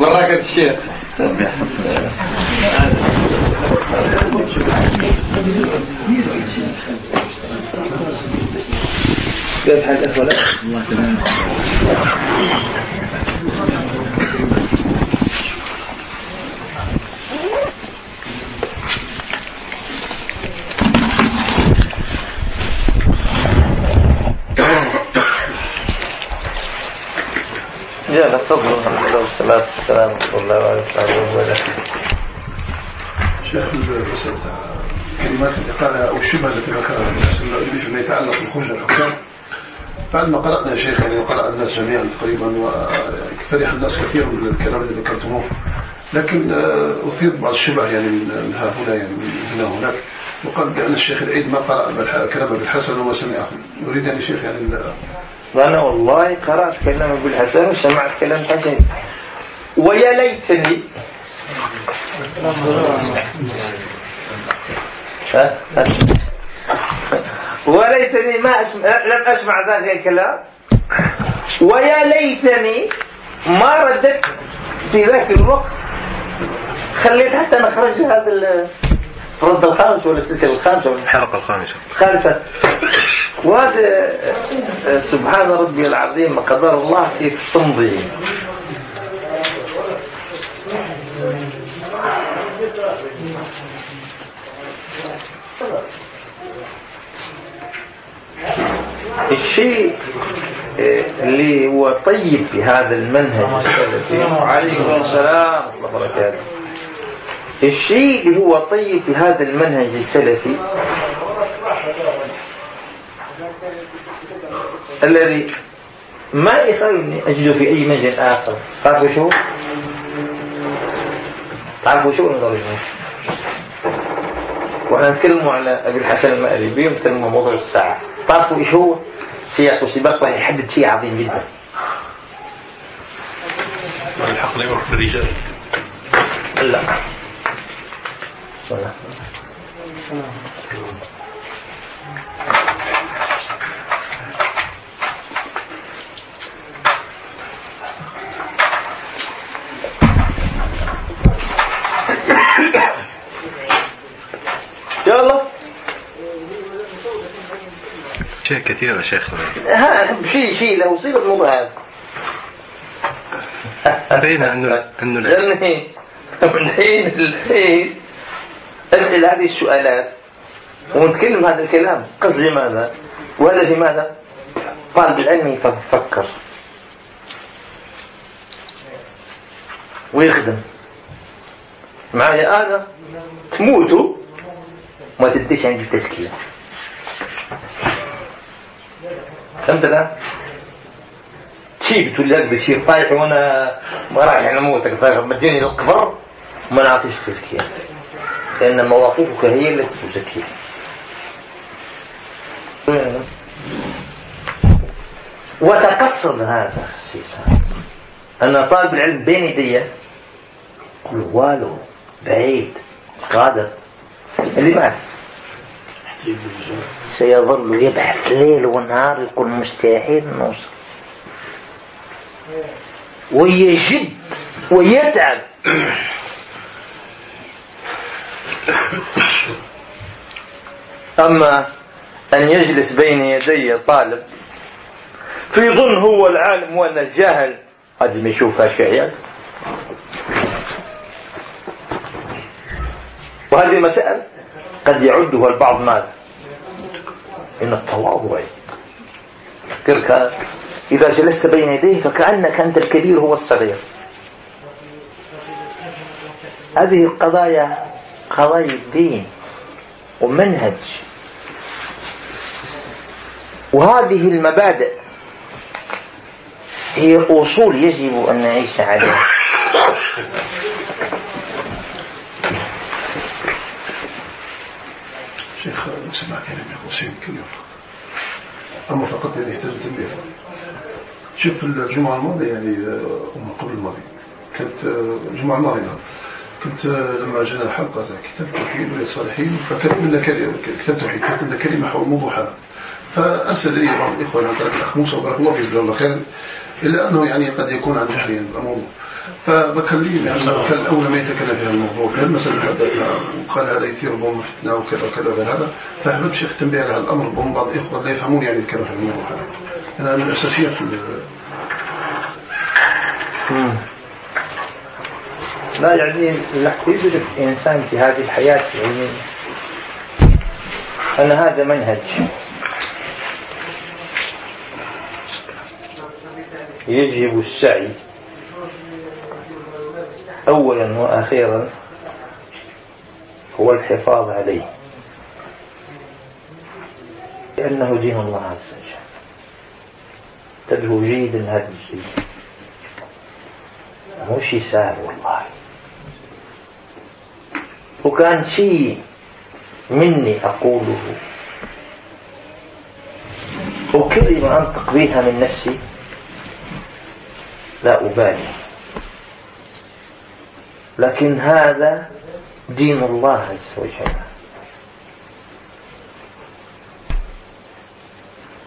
بركة الشيخ كيف حال الأخوة الله تمام جاء تفضل. والصلاة والسلام على الله وعلى آله شيخ المسألة كلمات الإقالة أو الشبهة التي ذكرها النبي فيما يتعلق بخروج الحكام بعد ما قرأنا يا شيخ يعني وقرأ الناس جميعا تقريبا وفرح الناس كثير من الكلام الذي ذكرتموه. لكن آه، أثير بعض الشبه يعني من ها هنا يعني من هنا وهناك. وقال بأن الشيخ العيد ما قرأ كلام بالحسن وما سمعه. يريد يعني شيخ يعني وأنا والله قرأت كلام أبو الحسن وسمعت كلام حسن. ويا ليتني. وليتني ما أسمع لم أسمع ذلك الكلام. ويا ليتني ما ردت في ذاك الوقت. خليت حتى نخرج هذا الرد الخامس ولا السلسلة الخامسة؟ الحلقة الخامسة. الخامسة. وهذا سبحان ربي العظيم قدر الله كيف تمضي. الشيء اللي هو طيب في هذا المنهج. السلفي وعليكم السلام ورحمة الله وبركاته. الشيء اللي هو طيب في هذا المنهج السلفي الذي ما يخليني أجده في أي منهج آخر. تعرفوا شو؟ تعرفوا شو؟ نقول وإحنا نتكلموا على أبي الحسن المأربي ونتكلموا عن موضوع الساعة. تعرفوا إيش هو؟ سياق وسباق راح يحدد شيء عظيم جدا. الحق لا يعرف بالرجال. لا. يلا. شيء كثير يا شيخ. ها شيء شيء له صيغه الموضوع هذا. بين انه انه لأنه من حين الحين أسأل هذه السؤالات ونتكلم هذا الكلام. قصد لماذا؟ وهذا لماذا؟ طالب العلم يفكر. ويخدم. معايا أنا تموتوا ما تديش عندي تزكية فهمت الآن؟ تشيب تقول لك بشير طايح وأنا ما رايح نموتك مديني للقبر ما نعطيش تزكية لأن مواقفك هي التي تزكيها. وتقصد هذا السيسا أن طالب العلم بين يدي والو بعيد قادر. اللي مات سيظل يبحث ليل ونهار يكون مستحيل نوصل. ويجد ويتعب. أما أن يجلس بين يدي طالب فيظن هو العالم وأنا الجاهل. هذه ما يشوفها شيء وهذه مسائل قد يعدها البعض ماذا؟ من التواضع تلك إذا جلست بين يديه فكأنك أنت الكبير هو الصغير. هذه القضايا قضايا الدين ومنهج. وهذه المبادئ هي أصول يجب أن نعيش عليها. شيخ سمعت يعني يا حسين كثير أما فقط يعني يحتاج تنبيه شوف الجمعة الماضية يعني أم قبل الماضي كانت الجمعة الماضية كنت لما جانا الحلقة كتاب التوحيد ولاد الصالحين فكتب لنا كلمة كتاب التوحيد كتب لنا كلمة حول الموضوع هذا. فأرسل لي بعض الإخوة عن طريق الأخ موسى وبارك الله في جزاه الله خير إلا أنه يعني قد يكون عن جهل يعني بالموضوع. فذكر لي بأن كان الأول ما يتكلم في هذا الموضوع كان مثلا حدثنا وقال هذا يثير بهم فتنة وكذا وكذا وكذا هذا. فأحببت شيخ التنبيه على هذا الأمر بهم بعض الإخوة لا يفهمون يعني الكلام في الموضوع هذا. لأنها من أساسيات لا يعني يدرك الإنسان في هذه الحياة يعني أن هذا منهج. يجب السعي. أولا وأخيرا هو الحفاظ عليه. لأنه دين الله عز وجل. تدعو جيدا هذا الشيء مش سهل والله. وكان شيء مني أقوله. وكلمة أنطق بها من نفسي. لا أبالي. لكن هذا دين الله عز وجل.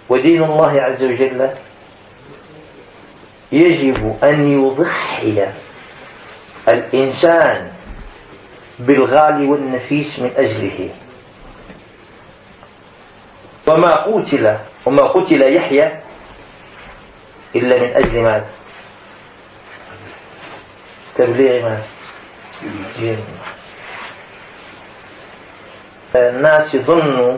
ودين الله عز وجل يجب أن يضحي الإنسان بالغالي والنفيس من أجله. وما قتل وما قتل يحيى إلا من أجل ماذا؟ تبليغ ماذا؟ الناس يظنوا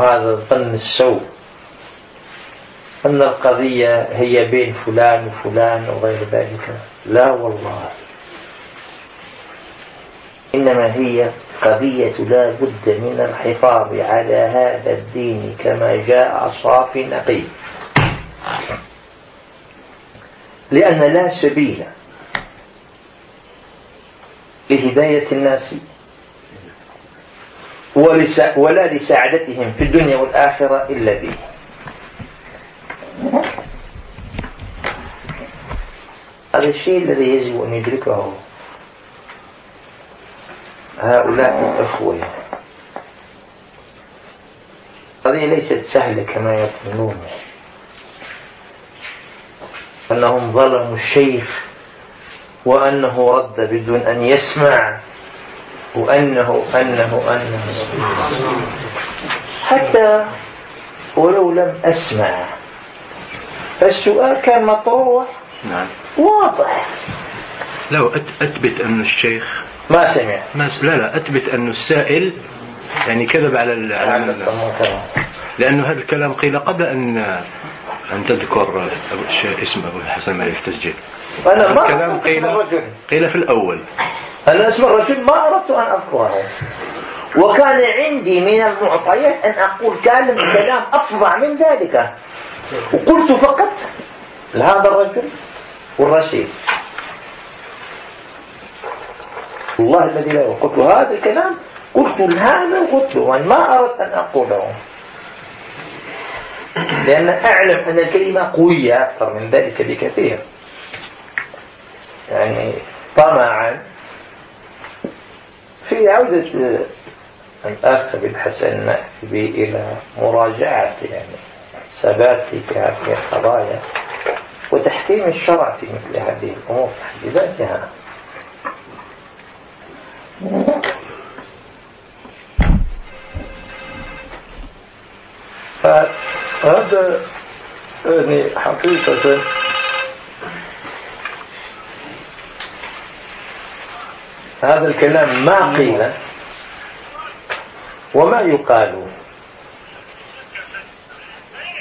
هذا الظن السوء أن القضية هي بين فلان وفلان وغير ذلك. لا والله. إنما هي قضية لا بد من الحفاظ على هذا الدين كما جاء صافي نقي. لأن لا سبيل لهداية الناس ولا لسعادتهم في الدنيا والآخرة إلا به. هذا الشيء الذي يجب أن يدركه هؤلاء الأخوة. هذه ليست سهلة كما يظنون أنهم ظلموا الشيخ وأنه رد بدون أن يسمع وأنه أنه أنه. حتى ولو لم أسمع فالسؤال كان مطروح. نعم. واضح. لو أثبت أن الشيخ ما سمع. ما س... لا لا أثبت أن السائل يعني كذب على ال... على ال... لأنه هذا الكلام قيل قبل أن أن تذكر اسم أبو الحسن مالك تسجيل أنا ما الكلام قيل قيل في الأول. أنا اسم الرجل ما أردت أن أذكره. وكان عندي من المعطيات أن أقول كلام كلام أفظع من ذلك. وقلت فقط لهذا الرجل والرشيد. والله الذي لا قلت هذا الكلام قلت لهذا وقلت له ما أردت أن أقوله. لأن أعلم أن الكلمة قوية أكثر من ذلك بكثير. يعني طمعا. في عودة الأخ بالحسن نأتي إلى مراجعة يعني ثباتك في القضايا وتحكيم الشرع في مثل هذه الأمور في ذاتها. فهذا يعني حقيقة. هذا الكلام ما قيل وما يقال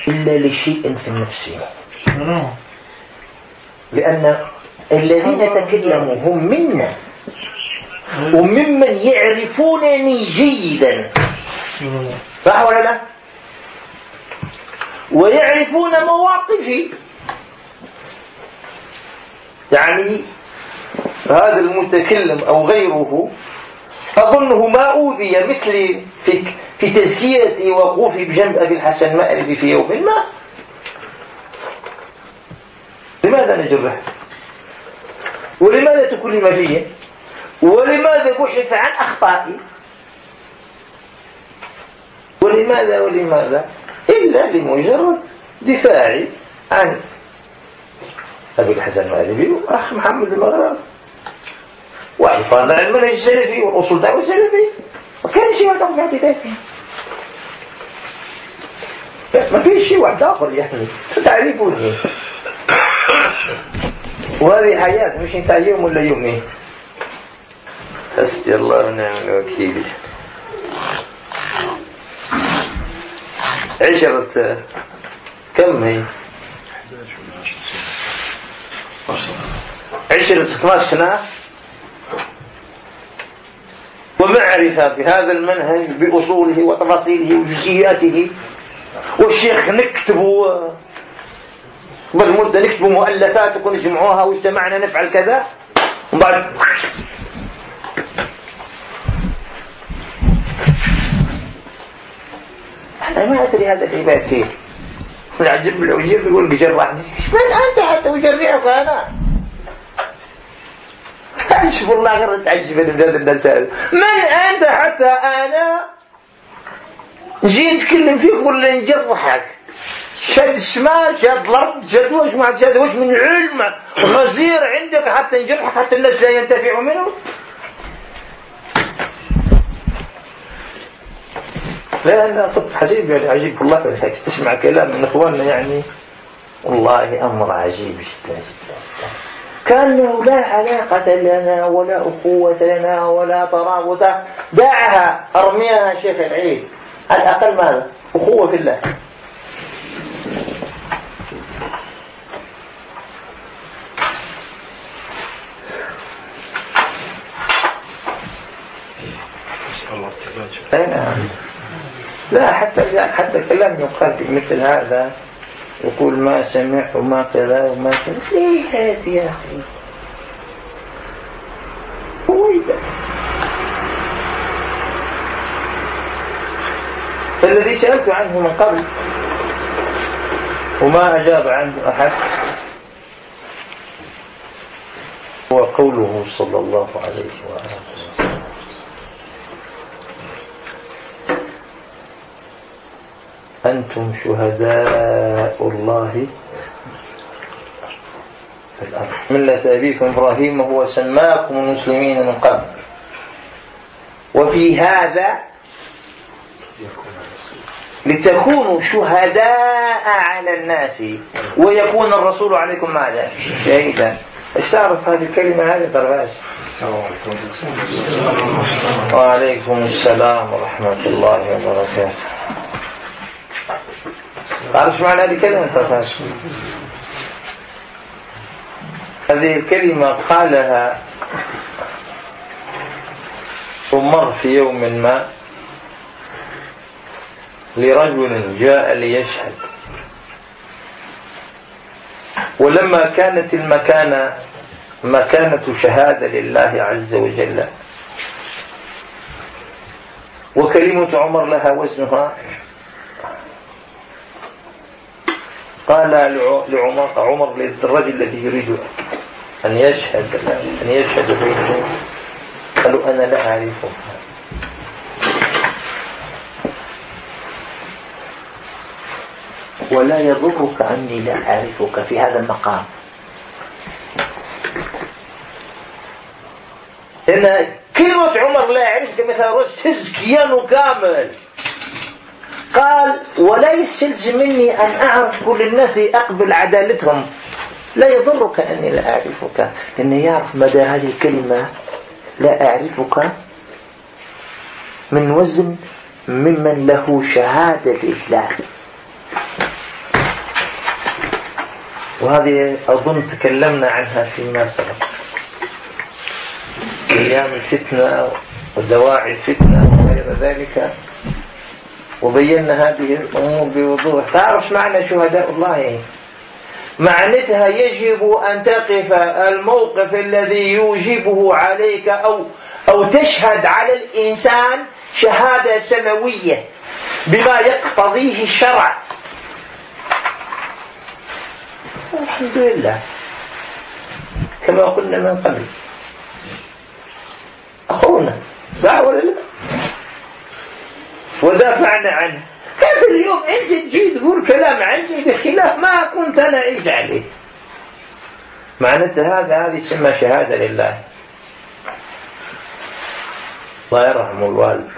إلا لشيء في النفس. لأن الذين تكلموا هم منا. وممن يعرفونني جيدا. صح ولا لا؟ ويعرفون مواقفي. يعني هذا المتكلم أو غيره أظنه ما أوذي مثلي في, في تزكيتي وقوفي بجنب أبي الحسن مأربي في يوم ما. لماذا نجرح؟ ولماذا تكلم فيه ولماذا بحث عن أخطائي؟ ولماذا ولماذا؟ إلا لمجرد دفاعي عن أبي الحسن المغربي وأخ محمد المغربي. وحفاظ على المنهج السلفي والأصول الدعوة السلفي ما كان شيء واحد في اعتدافه ما في شيء واحد آخر يعني تعرفوني وهذه حياة مش انت يوم ولا يومين. حسبي الله ونعم الوكيل. عشرة كم هي؟ عشرة 12 سنة ومعرفة بهذا المنهج بأصوله وتفاصيله وجزئياته. والشيخ نكتب بالمدة نكتب مؤلفات ونجمعوها واجتمعنا نفعل كذا. وبعد أنا ما أدري هذا العباد كيف العجب العجيب يقول جرحني من أنت حتى أجرعك أنا أشوف الله غير تعجب من هذا الناس من أنت حتى أنا؟ جيت نتكلم فيك ولا نجرحك شاد الشمال شاد الأرض شاد وش ما شاد وش من علم غزير عندك حتى نجرحك حتى الناس لا ينتفعوا منه. لا لا طب عجيب يعني عجيب. والله تسمع كلام من إخواننا يعني. والله أمر عجيب جدا جدا كأنه لا علاقة لنا ولا أخوة لنا ولا ترابط. دعها أرميها شيخ العيد. على الأقل ماذا أخوة في الله. نعم. لا حتى حتى كلام يقال مثل هذا يقول ما سمع وما كذا وما كذا ليه هذه يا أخي؟ ويدا الذي سألت عنه من قبل وما أجاب عنه أحد هو قوله صلى الله عليه وآله وسلم. أنتم شهداء الله في الأرض. ملة أبيكم إبراهيم هو سماكم المسلمين من قبل. وفي هذا لتكونوا شهداء على الناس ويكون الرسول عليكم ماذا؟ شهيدا. إيش تعرف هذه الكلمة هذه طرفاش السلام عليكم. وعليكم السلام ورحمة الله وبركاته. تعرف معنى هذه الكلمة؟ هذه الكلمة قالها عمر في يوم ما لرجل جاء ليشهد. ولما كانت المكانة مكانة شهادة لله عز وجل. وكلمة عمر لها وزنها قال لعمر عمر للرجل الذي يريد أن يشهد أن يشهد بينه. قالوا أنا لا أعرفه. ولا يضرك أني لا أعرفك في هذا المقام. لأن كلمة عمر لا يعرفك مثل تزكيان كامل قال ولا يستلزم مني أن أعرف كل الناس أقبل عدالتهم. لا يضرك أني لا أعرفك لأن يعرف مدى هذه الكلمة لا أعرفك. من وزن ممن له شهادة لله وهذه أظن تكلمنا عنها فيما سبق. أيام الفتنة ودواعي الفتنة وغير ذلك. وبينا هذه الأمور بوضوح. تعرف معنى شهداء الله؟ معنتها يجب أن تقف الموقف الذي يوجبه عليك أو أو تشهد على الإنسان شهادة سماوية بما يقتضيه الشرع. الحمد لله. كما قلنا من قبل. أخونا صح ولا لا؟ ودافعنا عنه. كيف اليوم انت تجي تقول كلام عني بخلاف ما كنت أنا اعيش عليه؟ معناتها هذا هذه اسمها شهادة لله. الله يرحم الوالد.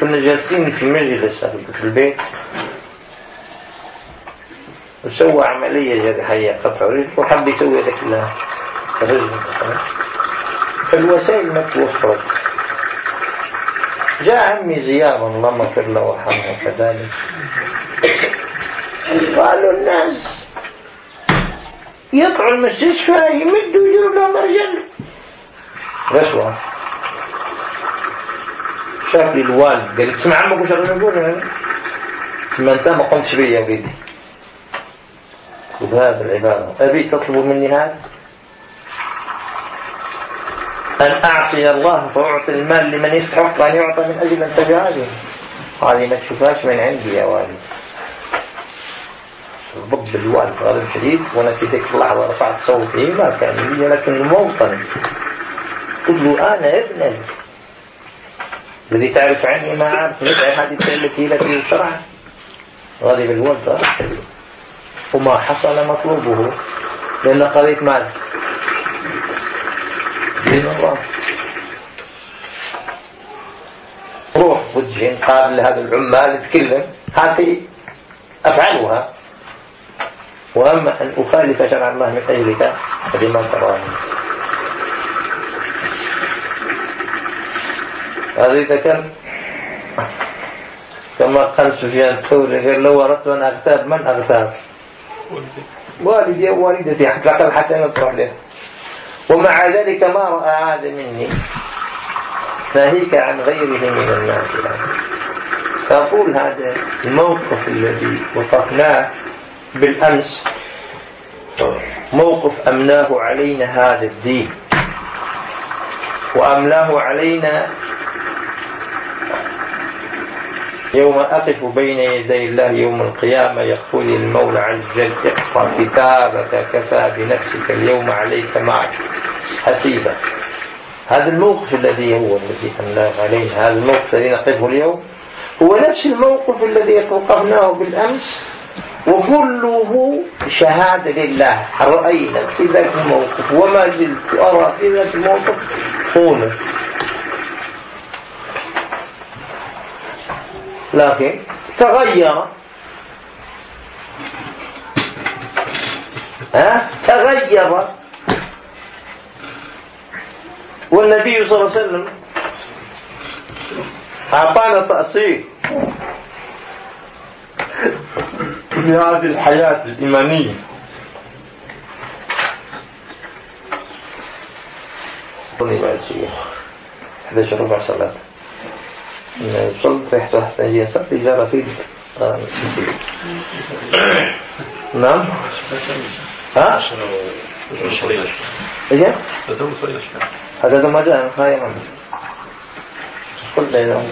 كنا جالسين في مجلس في البيت. وسوى عملية جراحية قطع رجل وحب يسوي ذاك الرجل فالوسائل ما توفرت جاء عمي زيارة الله مغفر له وارحمه كذلك قالوا الناس يطعوا المستشفى يمدوا يجروا لهم رجل رشوة شاف لي الوالد قال تسمع عمك وش يقول؟ ما انت ما قمتش بيا وليدي بهذا العبارة أبي تطلب مني هذا؟ أن أعصي الله فأعطي المال لمن يستحق أن يعطى من أجل أن تجاهده هذه ما تشوفهاش من عندي يا والد. ضد الوالد غالب شديد وأنا في ذيك اللحظة رفعت صوتي ما كان لي لكن الموطن. قلت له أنا ابنك الذي تعرف عني ما عارف ندعي هذه التي التي شرعت غضب الوالد وما حصل مطلوبه. لأن قضية مال. دين الله. روح وجه قابل هذا العمال تكلم. هذه أفعلها. وأما أن أخالف شرع الله من أجلك هذه ما تراني هذا إذا كان كما قال سفيان الثوري قال لو أردت أن أغتاب من أغتاب؟ والدي. ووالدتي حتى الحسنة تروح له ومع ذلك ما رأى هذا مني. ناهيك عن غيره من الناس. فأقول هذا الموقف الذي وقفناه بالأمس. موقف أمناه علينا هذا الدين. وأملاه علينا يوم أقف بين يدي الله يوم القيامة يقول المولى عز وجل اقرأ كتابك كفى بنفسك اليوم عليك معك. حسيبا هذا الموقف الذي هو الذي أملاه علينا هذا الموقف الذي نقفه اليوم هو نفس الموقف الذي وقفناه بالأمس وكله شهادة لله. رأينا في ذاك الموقف وما زلت أرى في ذاك الموقف هنا لكن تغير. ها؟ تغير. والنبي صلى الله عليه وسلم أعطانا تأصيل في هذه الحياة الإيمانية. بعد شيء. 11 ربع صلاة؟ صلت ريحته حتى صلت إجارة في نعم ها؟ إيش؟ هذا ما جاء هاي ما قلت له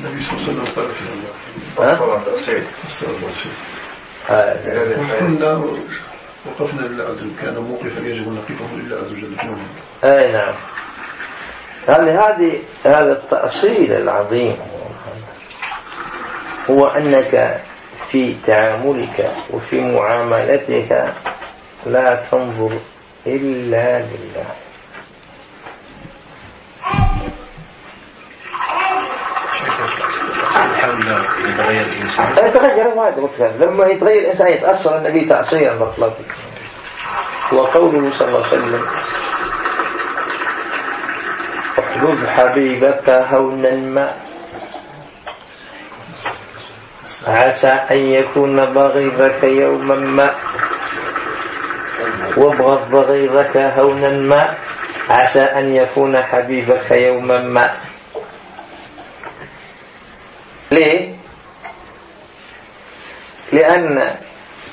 النبي صلى الله عليه وسلم قال في ها؟ كنا وقفنا لله عز وجل كان موقفا يجب ان نقفه لله عز وجل أي نعم هذه هذه هذا التأصيل العظيم هو أنك في تعاملك وفي معاملتك لا تنظر إلا لله. يتغير الإنسان يتغير واحد لما يتغير الإنسان يتأثر النبي تأثيرا مطلقا وقوله صلى الله عليه وسلم احبب حبيبك هونا ما عسى أن يكون بغيضك يوما ما. وابغض بغيضك هونا ما عسى أن يكون حبيبك يوما ما. ليه؟ لأن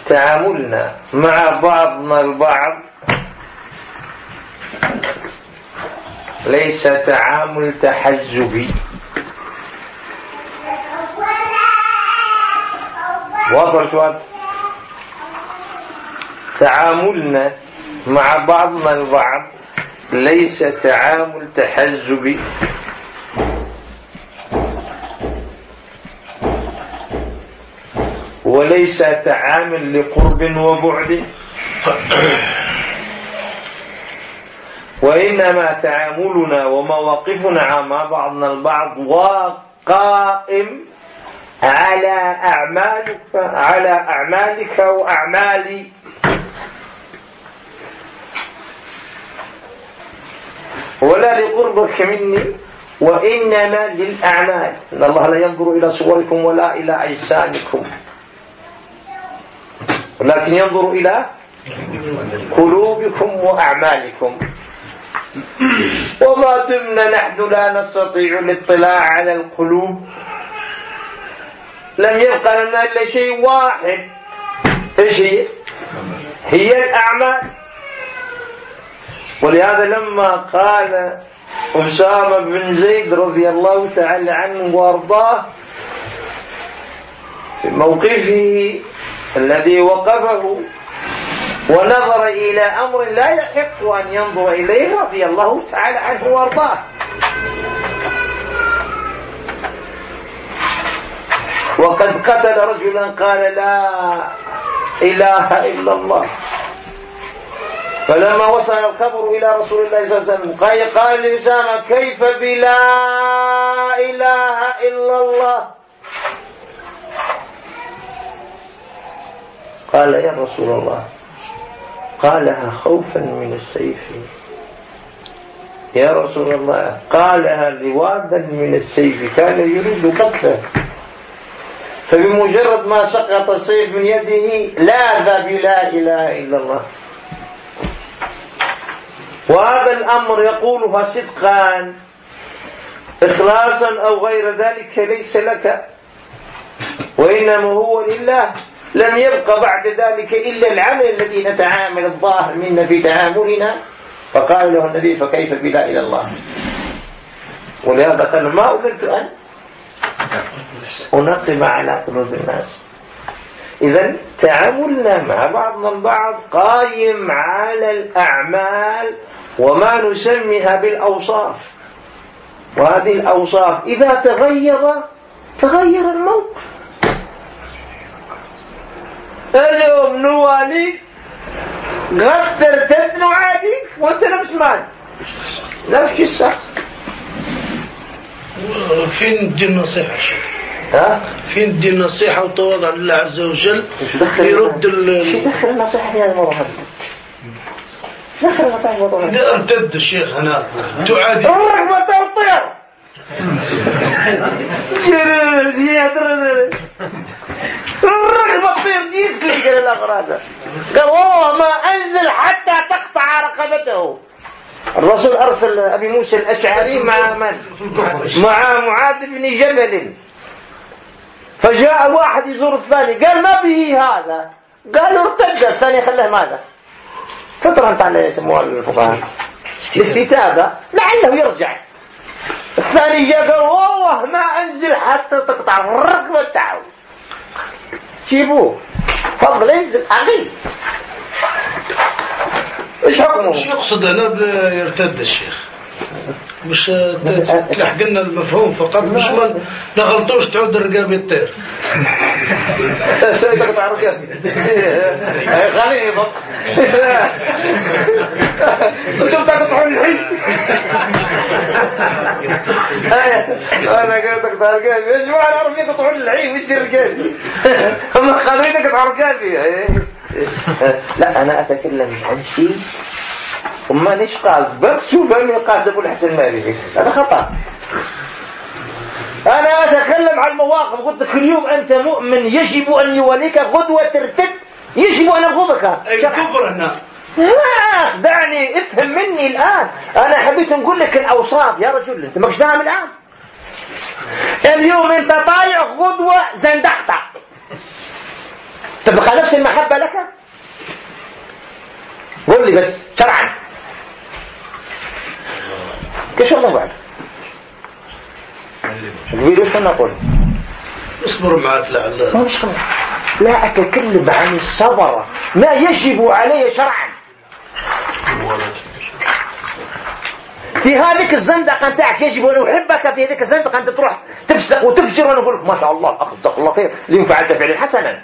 تعاملنا مع بعضنا البعض ليس تعامل تحزبي. واضح شوات تعاملنا مع بعضنا البعض ليس تعامل تحزبي. وليس تعامل لقرب وبعد. وإنما تعاملنا ومواقفنا مع بعضنا البعض وقائم على أعمالك على أعمالك وأعمالي ولا لقربك مني وإنما للأعمال. إن الله لا ينظر إلى صوركم ولا إلى أجسامكم. ولكن ينظر إلى قلوبكم وأعمالكم. وما دمنا نحن لا نستطيع الاطلاع على القلوب. لم يبقى لنا إلا شيء واحد. إيش هي؟ هي الأعمال. ولهذا لما قال أسامة بن زيد رضي الله تعالى عنه وأرضاه في موقفه الذي وقفه ونظر إلى أمر لا يحق أن ينظر إليه رضي الله تعالى عنه وأرضاه. وقد قتل رجلا قال لا إله إلا الله. فلما وصل الخبر إلى رسول الله صلى الله عليه وسلم قال قال كيف بلا إله إلا الله؟ قال يا رسول الله. قالها خوفا من السيف. يا رسول الله قالها لوادا من السيف. كان يريد قتله. فبمجرد ما سقط السيف من يده لاذ بلا إله إلا الله. وهذا الأمر يقولها صدقا إخلاصا أو غير ذلك ليس لك وإنما هو لله. لم يبق بعد ذلك إلا العمل الذي نتعامل الظاهر منا في تعاملنا. فقال له النبي فكيف بلا إلى الله؟ ولهذا قال ما أمرت أن أنقم على قلوب الناس. إذا تعاملنا مع بعضنا البعض قايم على الأعمال وما نسميها بالأوصاف. وهذه الأوصاف إذا تغير تغير الموقف. اليوم نواليك غد ترتد نعاديك وانت نفس مال نفس الشخص فين دي النصيحة ها؟ فين دي النصيحة وتواضع لله عز وجل يرد شو ال دخل النصيحة في هذا الموضوع؟ هذا؟ دخل النصيحة في الموضوع؟ هذا ارتد الشيخ هنا تعادي. الرحمة الطير جيب سلك الأغراض قال والله ما أنزل حتى تقطع رقبته الرسول أرسل أبي موسى الأشعري مع من؟ مع معاذ بن جبل. فجاء واحد يزور الثاني. قال ما به هذا؟ قال ارتد. الثاني خلاه ماذا؟ فترة أنت على يسموها الفقهاء. الاستتابة لعله يرجع. الثاني جاء قال والله ما أنزل حتى تقطع الرقبة تاعه جيبوه. فضل انزل أخي. إيش حكمه؟ مش يقصد هنا يرتد الشيخ؟ مش تلحق لنا المفهوم فقط مش ما نغلطوش تعود الرقاب يطير. تقطع رقبتي خليني يضط أنتم تقطعون الحين. أنا قلت تقطع رقبتي يا جماعة العرب يقطعون العين مش رقبتي هم خلوني تقطع رقبتي لا أنا أتكلم عن شيء وما نيش قاصد برسو فمي قاصد ابو الحسن المالكي هذا خطأ. أنا أتكلم عن المواقف قلت لك اليوم أنت مؤمن يجب أن يوليك غدوة ترتد يجب أن أبغضك الكفر هنا. لا دعني افهم مني الآن. أنا حبيت نقول لك الأوصاف يا رجل أنت ماكش فاهم الآن. اليوم أنت طايع غدوة زندقتك تبقى نفس المحبة لك؟ قول لي بس شرعا. كيف الله بعد؟ قبيل شو نقول؟ اصبر معك لعل. ما مش خلاص. لا أتكلم عن الصبر. ما يجب علي شرعا. في هذيك الزندقة نتاعك يجب أن أحبك في هذيك الزندقة أنت تروح تفسق وتفجر. وأنا أقول لك ما شاء الله الأخ جزاك الله خير. اليوم فعلت فعلا حسنا.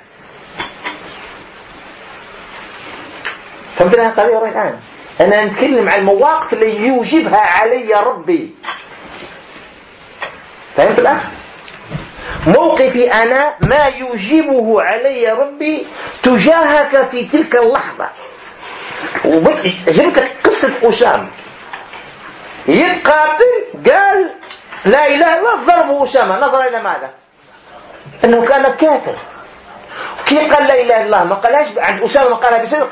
فهمت لها القضية الآن. أنا نتكلم عن المواقف اللي يوجبها علي ربي. فهمت الأخ؟ موقفي أنا ما يوجبه علي ربي تجاهك في تلك اللحظة. وجبت لك قصة أسامة. يتقاتل قال لا إله إلا الله ضرب أسامة. نظر إلى ماذا؟ أنه كان كافر. كيف قال لا إله إلا الله؟ ما قالهاش عند أسامة ما قالها بصدق.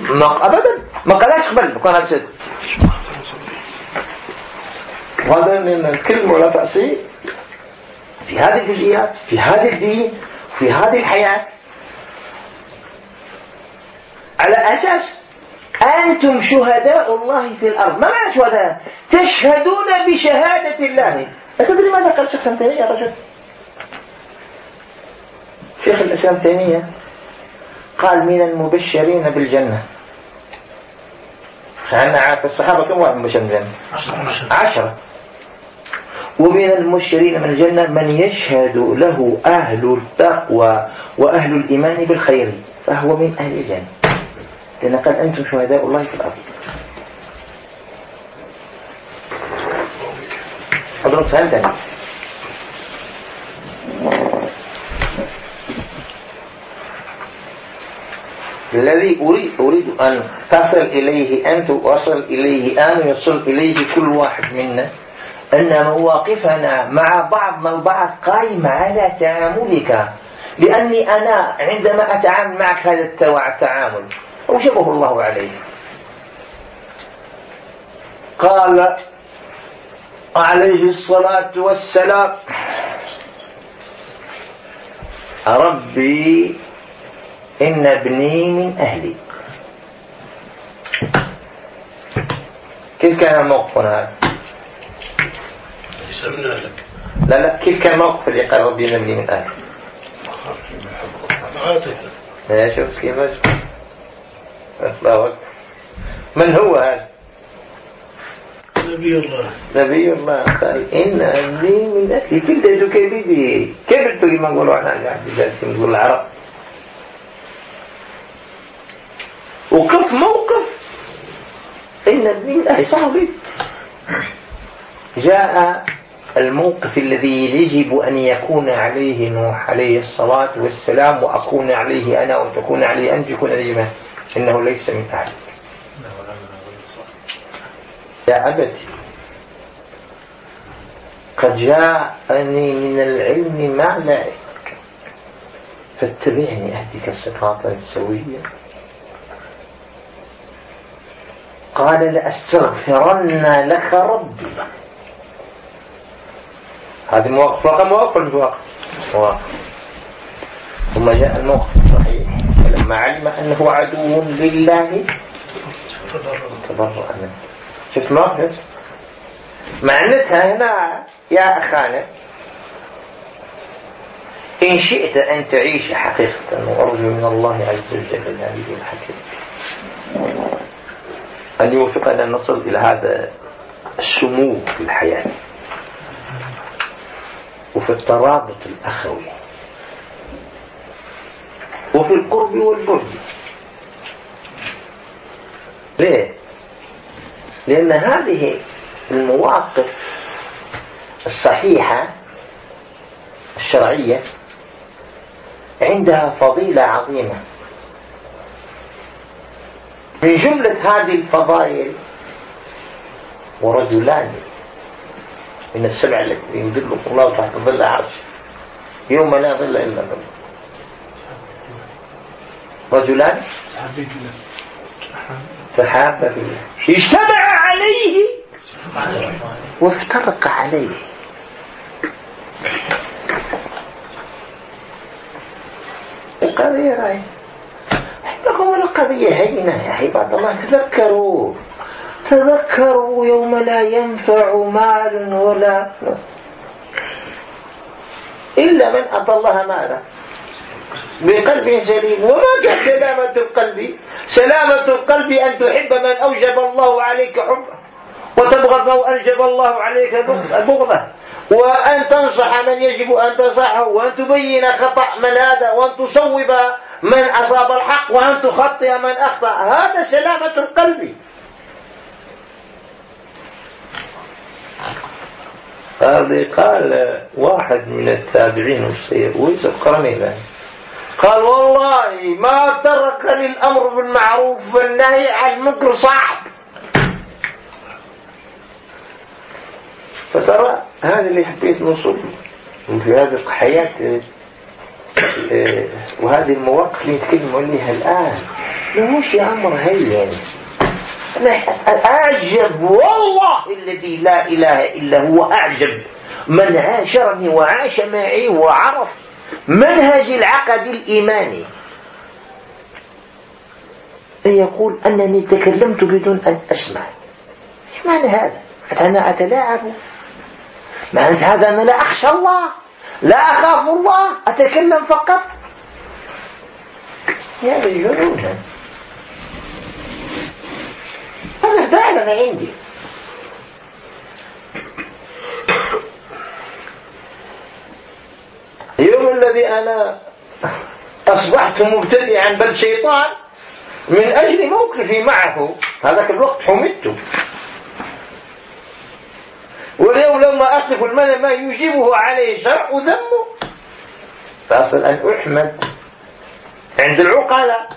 ما أبدا. ما قالهاش قبل. قالها بصدق وهذا من الكلمة ولا تأسيس. في هذه الجزئيات في هذا الدين في هذه الحياة. على أساس أنتم شهداء الله في الأرض. ما معنى شهداء؟ تشهدون بشهادة الله. أتدري ماذا قال شيخ تيمية يا رجل؟ شيخ الإسلام تيمية. قال من المبشرين بالجنة. عندنا عارف الصحابة كم واحد مبشر بالجنة؟ عشرة ومن المبشرين من الجنة من يشهد له أهل التقوى وأهل الإيمان بالخير فهو من أهل الجنة. لأن قال أنتم شهداء الله في الأرض. أضرب فهمتني؟ الذي أريد أريد أن تصل إليه أنت وأصل إليه أن يصل إليه كل واحد منا أن مواقفنا مع بعضنا البعض قائمة على تعاملك. لأني أنا عندما أتعامل معك هذا التعامل أوجبه الله عليه قال عليه الصلاة والسلام ربي إن ابني من أهلي. كيف كان موقفنا هذا؟ لا لا كيف كان موقف اللي قال ربي إن ابني من أهلي؟ يا شوف كيف الله من هو هذا؟ نبي الله. نبي الله. قال إن ابني من أهلي. في الدجو كبدي كيف تقول ما نقولوا ذلك نقول العرب؟ وكف موقف. إن الدين أهل صحابي جاء الموقف الذي يجب أن يكون عليه نوح عليه الصلاة والسلام وأكون عليه أنا وتكون عليه أنت يكون عليه إنه ليس من أهلك يا أبتي قد جاءني من العلم ما لا فاتبعني أهدك صراطا سويا. قال لأستغفرن لك ربي. هذه مواقف رقم مواقف مواقف؟ ثم جاء الموقف الصحيح. فلما علم أنه عدو لله تبرأ منه شفت؟ موقف معنتها هنا يا أخانا إن شئت أن تعيش حقيقة وأرجو من الله عز وجل العلي الحكيم. أن يوفقنا أن نصل إلى هذا السمو في الحياة. وفي الترابط الأخوي. وفي القرب والبعد. ليه؟ لأن هذه المواقف الصحيحة الشرعية عندها فضيلة عظيمة. من جملة هذه الفضائل ورجلان من السبع التي يدلكم الله تحت ظل عرش. يوم لا ظل إلا ظل. رجلان تحابا في الله اجتمع عليه وافترق عليه. القضية رأي. لكم القضية. هينة يا عباد الله. تذكروا. تذكروا يوم لا ينفع مال ولا إلا من أتى الله ماذا بقلب سليم. وما سلامة القلب. سلامة القلب أن تحب من أوجب الله عليك حبه وتبغض لو أنجب الله عليك بغضه. وأن تنصح من يجب أن تنصحه. وأن تبين خطأ من هذا. وأن تصوب من أصاب الحق وأن تخطئ من أخطأ. هذا سلامة القلب. هذه قال واحد من التابعين ويس القرنين قال والله ما تركني الأمر بالمعروف والنهي عن المنكر صعب فترى هذا اللي حبيت نوصل في هذه الحياة وهذه المواقف اللي نتكلم عليها الآن مش يا عمر هي أعجب والله الذي لا إله إلا هو أعجب. من عاشرني وعاش معي وعرف منهج العقد الإيماني. يقول أنني تكلمت بدون أن أسمع. معنى هذا؟ أنا أتلاعب؟ معنى هذا أنا لا أخشى الله. لا أخاف الله أتكلم فقط. يا رجل هذا فعلا عندي. اليوم الذي أنا أصبحت مبتدعا بل شيطان من أجل موقفي معه هذاك الوقت حمدت. واليوم لما أقف المال ما يجيبه عليه شرع ذمه. فأصل أن أحمد عند العقلاء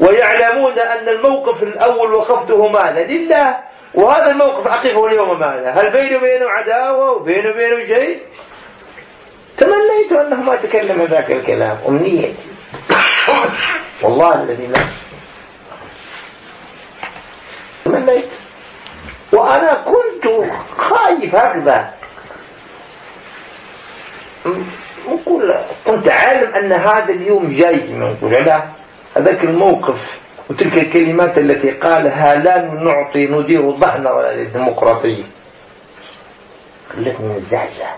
ويعلمون أن الموقف الأول وقفته ماذا؟ لله. وهذا الموقف أقفه اليوم ماذا؟ هل بينه وبينه عداوة وبينه وبينه شيء تمنيت أنه ما تكلم ذاك الكلام. أمنيتي والله الذي لا تمنيت. وأنا كنت خايف هكذا. كنت عالم أن هذا اليوم جاي من لا هذاك الموقف وتلك الكلمات التي قالها لا نعطي ندير ظهرنا ولا للديمقراطية. خلتني متزعزع.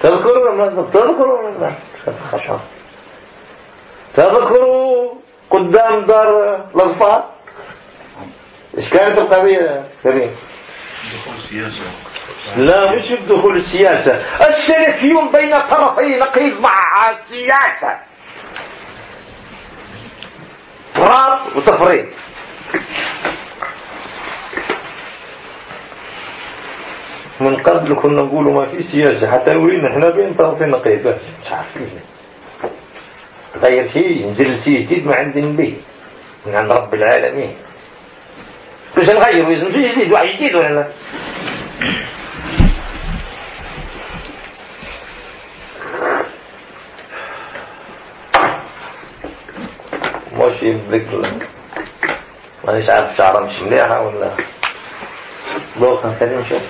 تذكروا خشب تذكروا قدام دار الأظفار إيش كانت القضية كريم؟ دخول سياسة. لا مش بدخول السياسة. السلفيون بين طرفي نقيض مع السياسة. فرار وتفريط. من قبل كنا نقولوا ما في سياسة حتى يورينا إحنا بين طرفي نقيض. مش عارفين. غير شيء ينزل شيء جديد ما عندنا به. من عند رب العالمين. مش نغير ويزن شيء جديد واحد جديد ولا لا؟ ماشي بذكر مانيش عارف شعرة مش مليحة ولا؟ ضوء كريم شوف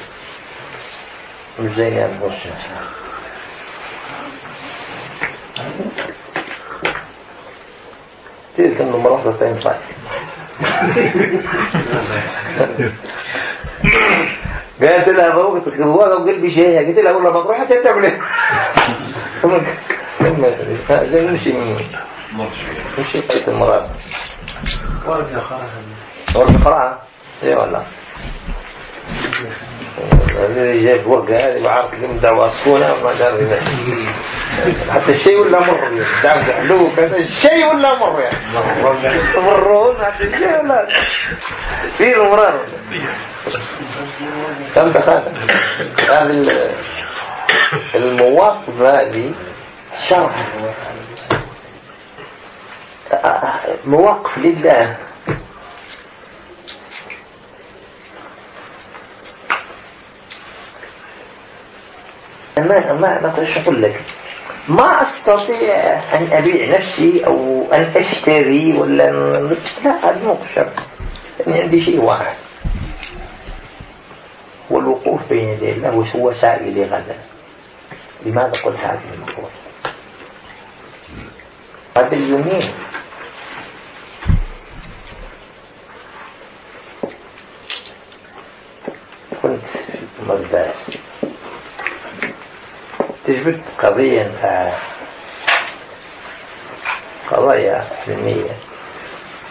مش زي يعني مش تلك إنه واحدة تاني صحيح. قالت لها ضوء هو لو قلبي شيء. قلت لها والله ما تروح حتى تعمل إيه؟ زي نمشي نمشي قيت المرأة. ورد القراءة ورد القراءة إيه والله. الذي جايب ورقة هذه وعارف كم دعوة سكونة ما دار حتى الشيء ولا مر دعوة حلو كذا الشيء ولا مر يعني. مرون حتى الشيء ولا. في المرار كم دخل هذه المواقف هذه شرح. مواقف لله. ما ما أقول لك. ما أستطيع أن أبيع نفسي أو أن أشتري ولا لا هذا مو شرط لأن عندي شيء واحد. والوقوف بين يدي الله هو سائلي غدا. لماذا قلت هذه المقولة؟ هذا اليمين كنت مباس تجبت قضية قضايا علمية.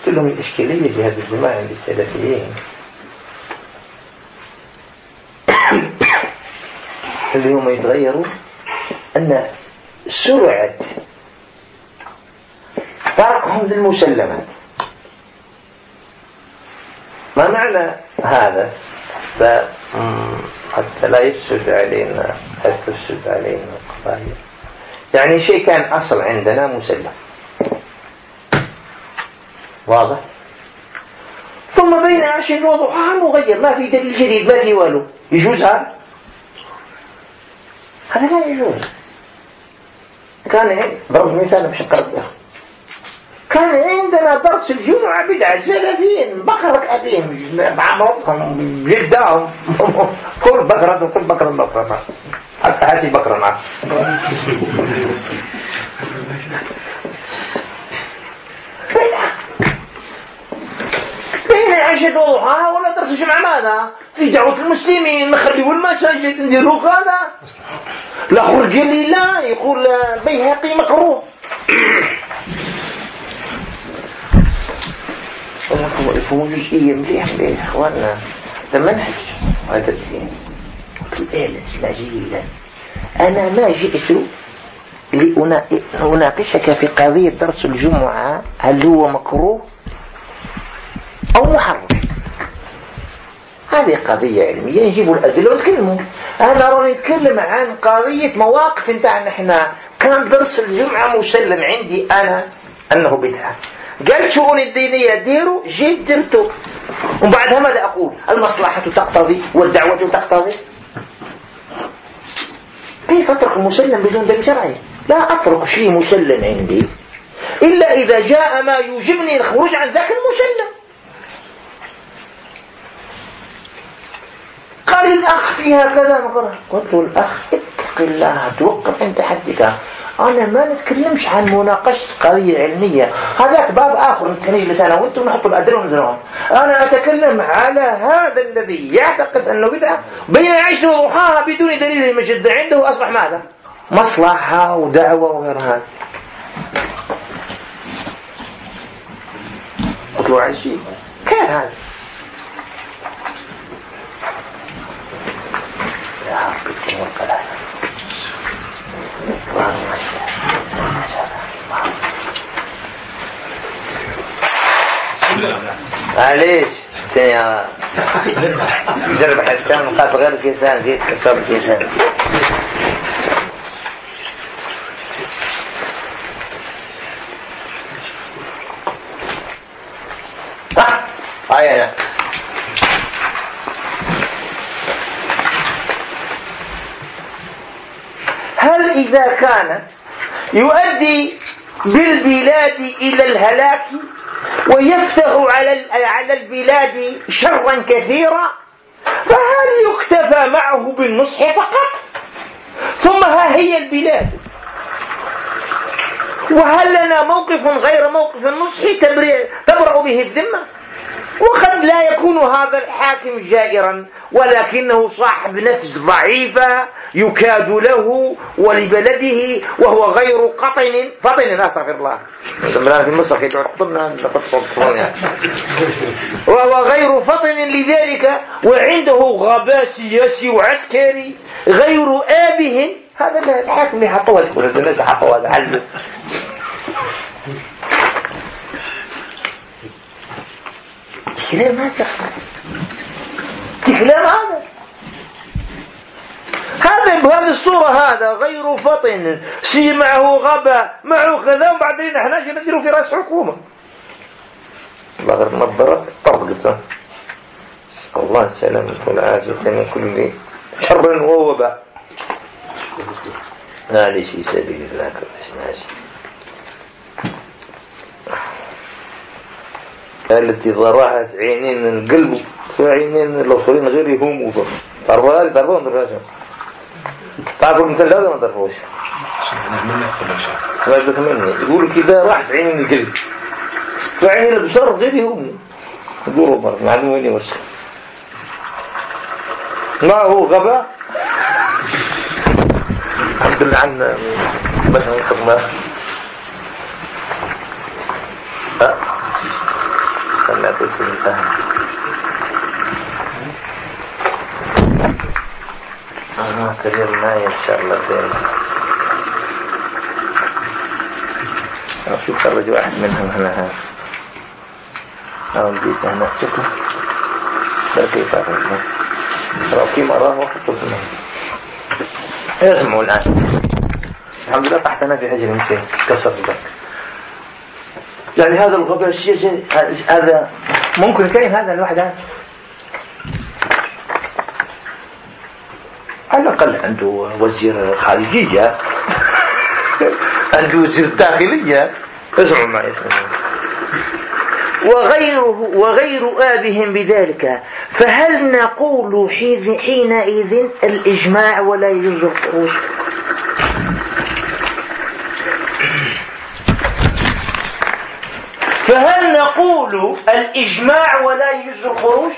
قلت لهم الإشكالية في هذا الزمان عند السلفيين. اللي هم يتغيروا أن سرعة تركهم للمسلمات. ما معنى هذا؟ حتى لا يفسد علينا لا تفسد علينا يعني شيء كان أصل عندنا مسلم. واضح؟ ثم بين عشر وضحاها مغير. ما في دليل جديد ما في والو. يجوز هذا؟ هذا لا يجوز. كان ضرب مثال قرب كان عندنا درس الجمعة بدعة سلفيين بقرة أبيهم. بعمرهم جلدهم كل بقرة وكل بقرة بقرة. حتى هاتي بقرة معك. بين عشاء وضحاها ولا درس الجمعة ماذا؟ في دعوة المسلمين نخليوا المساجد نديروا كذا. لا خرج لي لا يقول بيهقي مكروه. جزئية مليح مليح اخواننا ده منهج هذا الدين أنا ما جئت لأناقشك في قضية درس الجمعة هل هو مكروه أو محرم؟ هذه قضية علمية نجيب الأدلة ونتكلموا أنا راني نتكلم عن قضية مواقف نتاعنا إحنا. كان درس الجمعة مسلم عندي أنا أنه بدعة. قال شؤون الدينية ديروا جيت درتوا ومن بعدها ماذا أقول؟ المصلحة تقتضي والدعوة تقتضي. كيف أترك المسلم بدون دليل شرعي لا أترك شيء مسلم عندي. إلا إذا جاء ما يوجبني الخروج عن ذاك المسلم. قال الأخ فيها كذا قلت له الأخ اتق الله توقف عند حدك. أنا ما نتكلمش عن مناقشة قضية علمية. هذاك باب آخر نجلس أنا وأنتم نحط الأدلة ونزلهم أنا أتكلم على هذا الذي يعتقد أنه بدعة. بين عيش وضحاها بدون دليل مجد عنده أصبح ماذا؟ مصلحة ودعوة وغير هذا. قلت له عجيب كيف هذا؟ يا رب معليش تاني جرب حتى نقاط غير الكيسان زيد كسر الكيسان. هاي أنا هل إذا كان يؤدي بالبلاد إلى الهلاك ويفتح على على البلاد شرا كثيرا فهل يكتفى معه بالنصح فقط؟ ثم ها هي البلاد. وهل لنا موقف غير موقف النصح تبرأ به الذمة؟ وقد لا يكون هذا الحاكم جائرا ولكنه صاحب نفس ضعيفة يكاد له ولبلده وهو غير قطن. فطن استغفر الله. في مصر وهو غير فطن لذلك وعنده غباء سياسي وعسكري غير آبه. هذا الحاكم يحطوها الناس هذا كلام هذا. كلام هذا. هذا بهذه الصورة هذا غير فطن. شي معه غبا معه كذا وبعدين إحنا جي نديروا في رأس حكومة. الله غير نظرة طرقت الله السلامة والعافية من كل شر ووباء. معلش في سبيل الله كل ماشي. التي ضرعت عينين القلب وعينين الآخرين غير يهموا تعرفوا هذه؟ تعرفوا ما تعرفوا المثال هذا ما تعرفوش؟ سمعت مني. يقولوا كذا راحت عينين القلب وعينين البشر غير يهموا يقولوا مرة معلومة وين يوصل ما هو غباء؟ الحمد لله عنا مثلا خدمة قلت الفهم أنا كبير معي إن شاء الله خير أشوف خرج واحد منهم هنا. أو الجيس هنا لا كيف أخرج لو كيما راه وقت يسمعوا الآن. الحمد لله طحت أنا في حجر يمكن كسر البك يعني هذا الغباء السياسي هذا ممكن كاين هذا الواحد. هذا على الأقل عنده وزير خارجية. عنده وزير داخلية. اسمعوا معي اسمعوا وغيره وغير آبهم بذلك. فهل نقول حينئذ الإجماع ولا يجوز الخروج نقول الإجماع ولا يجوز الخروج؟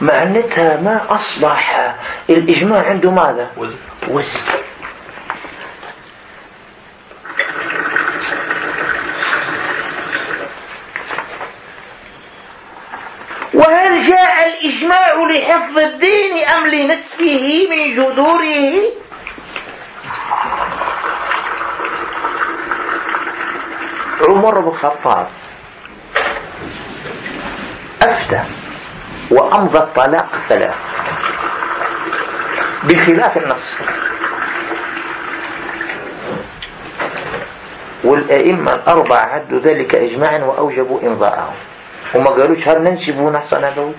معناتها ما أصبح الإجماع عنده ماذا؟ وزن, وزن. وهل جاء الإجماع لحفظ الدين أم لنسفه من جذوره؟ عمر بن الخطاب أفتى وأمضى الطلاق الثلاث بخلاف النص. والأئمة الأربعة عدوا ذلك إجماعا وأوجبوا إمضاءه وما قالوش هل ننسبه نحصى نبوي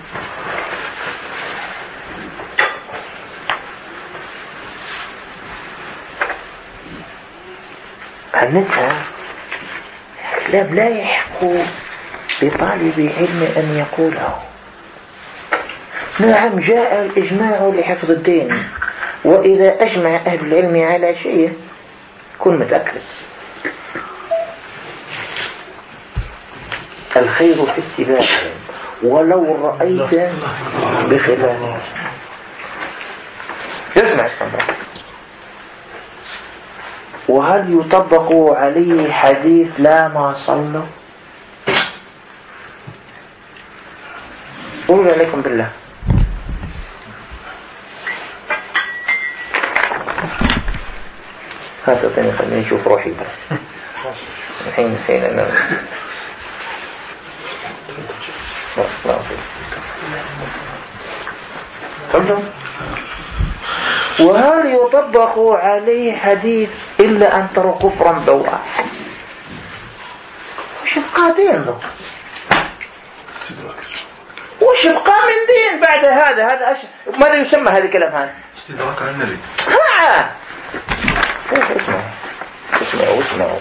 أنتها كلام لا يحق بطالب علم أن يقوله. نعم جاء الإجماع لحفظ الدين وإذا أجمع أهل العلم على شيء كن متأكد. الخير في اتباعهم ولو رأيت بخلافهم اسمع الصلاة وهل يطبق عليه حديث لا ما صلى؟ قولوا عليكم بالله. هذا ثاني خليني نشوف روحي. بس الحين الحين أنا. تفضل. وهل يطبق عليه حديث إلا أن ترى كفرا بواح وش يبقى دين له؟ وش يبقى من دين بعد هذا؟ هذا أش... ماذا يسمى هذا الكلام هذا؟ استدراك على النبي. ها! اسمعوا اسمعوا اسمعوا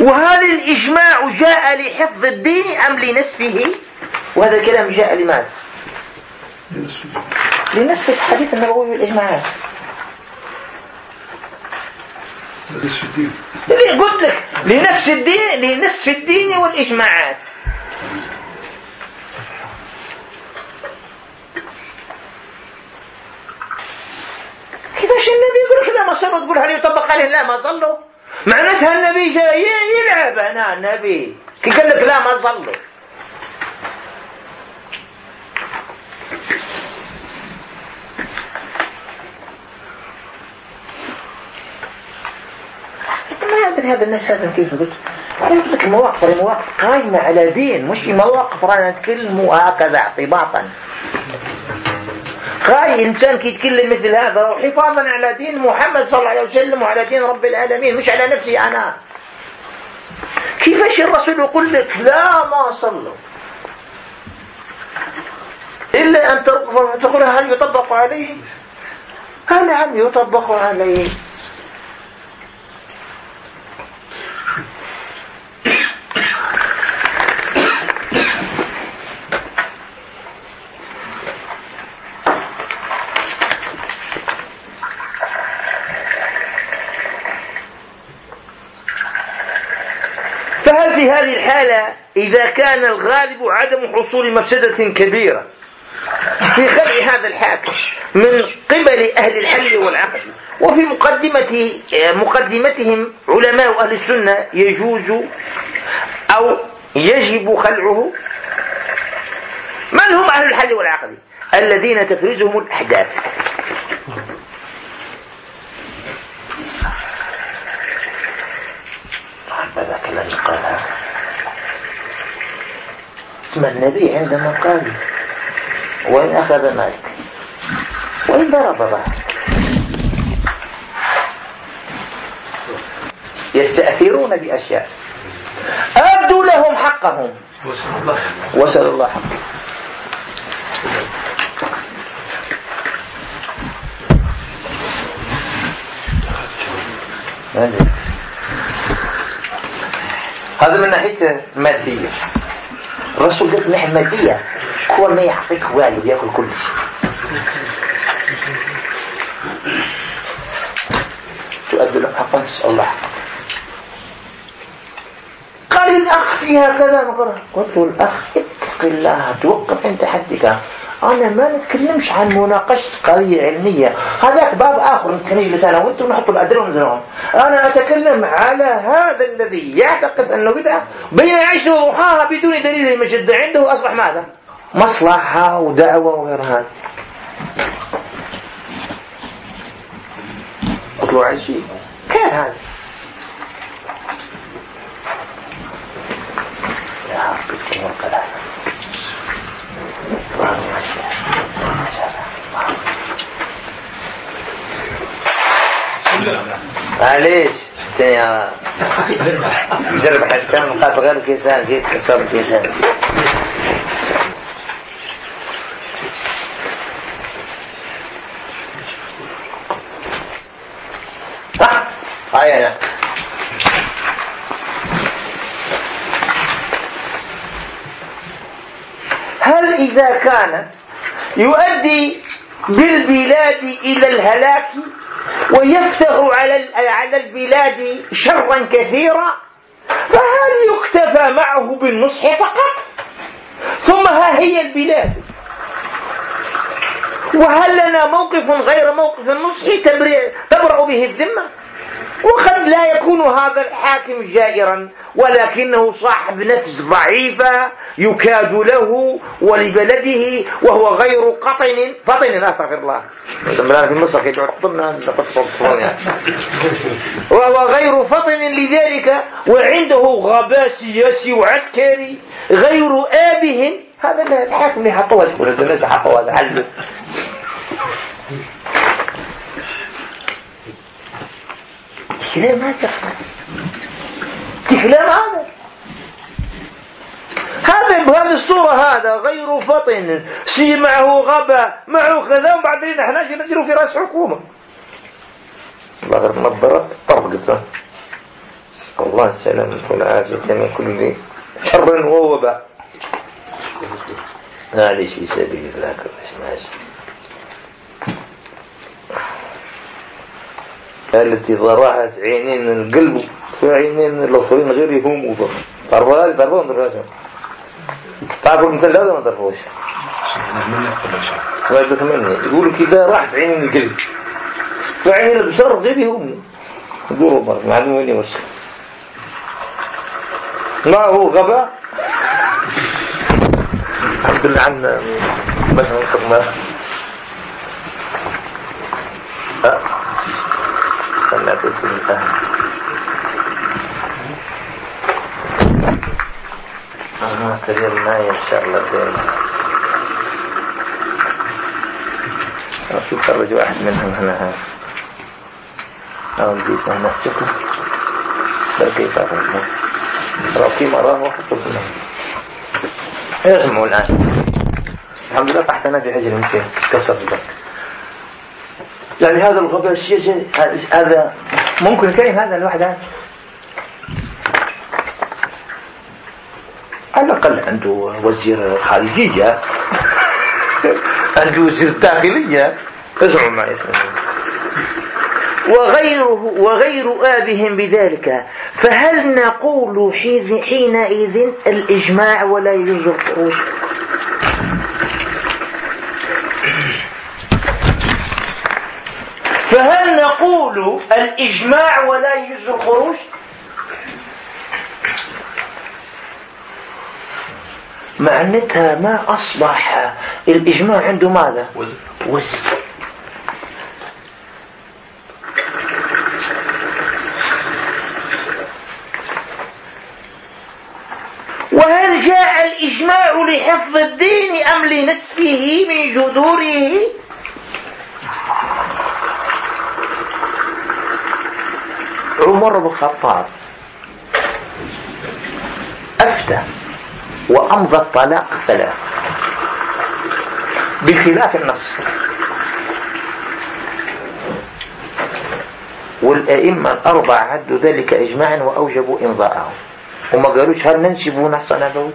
وهل الإجماع جاء لحفظ الدين أم لنسفه؟ وهذا الكلام جاء لماذا؟ لنسف الحديث النبوي والإجماعات. نصف الدين؟ قلت لك؟ لنفس الدين لنسف الدين والإجماعات. كيفاش النبي يقول لك لا ما صلوا؟ تقول هل يطبق عليه؟ لا ما صلوا. معناتها النبي جاي يلعب. أنا النبي كي قال لك لا ما صلوا. أدري هذا الناس هذا كيف؟ قلت قلت لك المواقف المواقف قائمة على دين مش مواقف رانا نتكلموا هكذا اعتباطا. خاي إنسان كي يتكلم مثل هذا حفاظا على دين محمد صلى الله عليه وسلم وعلى دين رب العالمين مش على نفسي أنا. كيفاش الرسول يقول لك؟ لا ما صلوا. إلا أن تقول هل يطبق عليه؟ نعم يطبق عليه. فهل في هذه الحالة إذا كان الغالب عدم حصول مفسدة كبيرة في خلع هذا الحاكم من قبل أهل الحل والعقد وفي مقدمة مقدمتهم علماء أهل السنة يجوز أو يجب خلعه؟ من هم أهل الحل والعقد الذين تفرزهم الأحداث؟ هذا كلام قالها اسم النبي عندما قال وإن أخذ مالك وإن ضرب ظهرك يستأثرون بأشياء. أدوا لهم حقهم. وسأل الله حقهم. هذا من ناحية مادية. الرسول قال من ناحية مادية هو ما يعطيك والو ياكل كل شيء. تؤدي لك حقا تسأل الله. حقا قال الأخ فيها كذا قلت الأخ اتق الله توقف انت حدك. أنا ما نتكلمش عن مناقشة قضية علمية. هذاك باب آخر نتكلم أنا وأنتم نحط الأدلة ونزلهم أنا أتكلم على هذا الذي يعتقد أنه بدعة بين عيش وضحاها بدون دليل مجد عنده أصبح ماذا؟ مصلحة ودعوة وغير هذا له عجيب كيف هذا؟ يا رب معليش تاني زرب حتى من قال غير الكيسان زيت كسر الكيسان هاي أنا هل إذا كان يؤدي بالبلاد إلى الهلاك ويفتح على على البلاد شرا كثيرا فهل يكتفى معه بالنصح فقط؟ ثم ها هي البلاد. وهل لنا موقف غير موقف النصح تبرأ به الذمة؟ وقد لا يكون هذا الحاكم جائرا ولكنه صاحب نفس ضعيفة يكاد له ولبلده وهو غير قطن. فطن أستغفر الله. في مصر وهو غير فطن لذلك وعنده غباء سياسي وعسكري غير آبه. هذا الحاكم اللي حطوه الناس حطوه هذا حل كلام هذا كلام هذا. هذا بهذه الصورة هذا غير فطن شيء معه غبا معه كذا وبعدين إحنا نجروا في رأس حكومة. الله غير نظرت طرقت نسأل الله السلامة والعافية من كل شر ووباء. معلش في سبيل الله كل ماشي التي ضرعت عينين القلب وعينين الأخرين غير يهموا تعرفوا هذه؟ تعرفوا ما تعرفوش تعرفوا المثال هذا ما تعرفوش؟ سمعت مني. يقولوا كذا راحت عين القلب وعين البشر غير يهموا يقولوا مرة معلوم وين يمشي ما هو غباء؟ الحمد لله عنا مثلا ما بسم الله أنا كريم إن شاء الله دين في خرج واحد منهم هنا ها أو الجيس هنا شوفوا كيف أفهم رأوكي مراه وحطوا يسمعوا الآن الحمد لله تحت نادي حجر يمكن كسر البك يعني هذا الغباء السياسي هذا ممكن كيف هذا الواحد هذا. على الأقل عنده وزير خارجية. عنده وزير داخلية. اسمعوا معي. وغيره وغير آبهم بذلك. فهل نقول حينئذ الإجماع ولا يجوز الخروج؟ فهل نقول الإجماع ولا يجوز الخروج؟ معناتها ما أصبح الإجماع عنده ماذا؟ وزن, وزن. وهل جاء الإجماع لحفظ الدين أم لنسفه من جذوره؟ عمر بن الخطاب أفتى وأمضى الطلاق ثلاث بخلاف النص. والأئمة الأربعة عدوا ذلك إجماعا وأوجبوا إمضاءه وما قالوش هل ننسب نص نبوي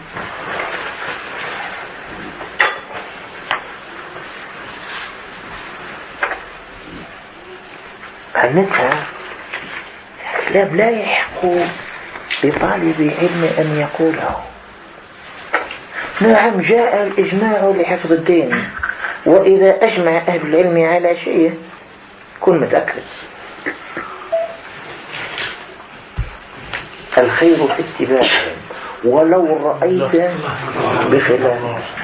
معناتها الكلام لا يحق لطالب علم أن يقوله. نعم جاء الإجماع لحفظ الدين وإذا أجمع أهل العلم على شيء كن متأكد. الخير في اتباعهم ولو رأيت بخلاف.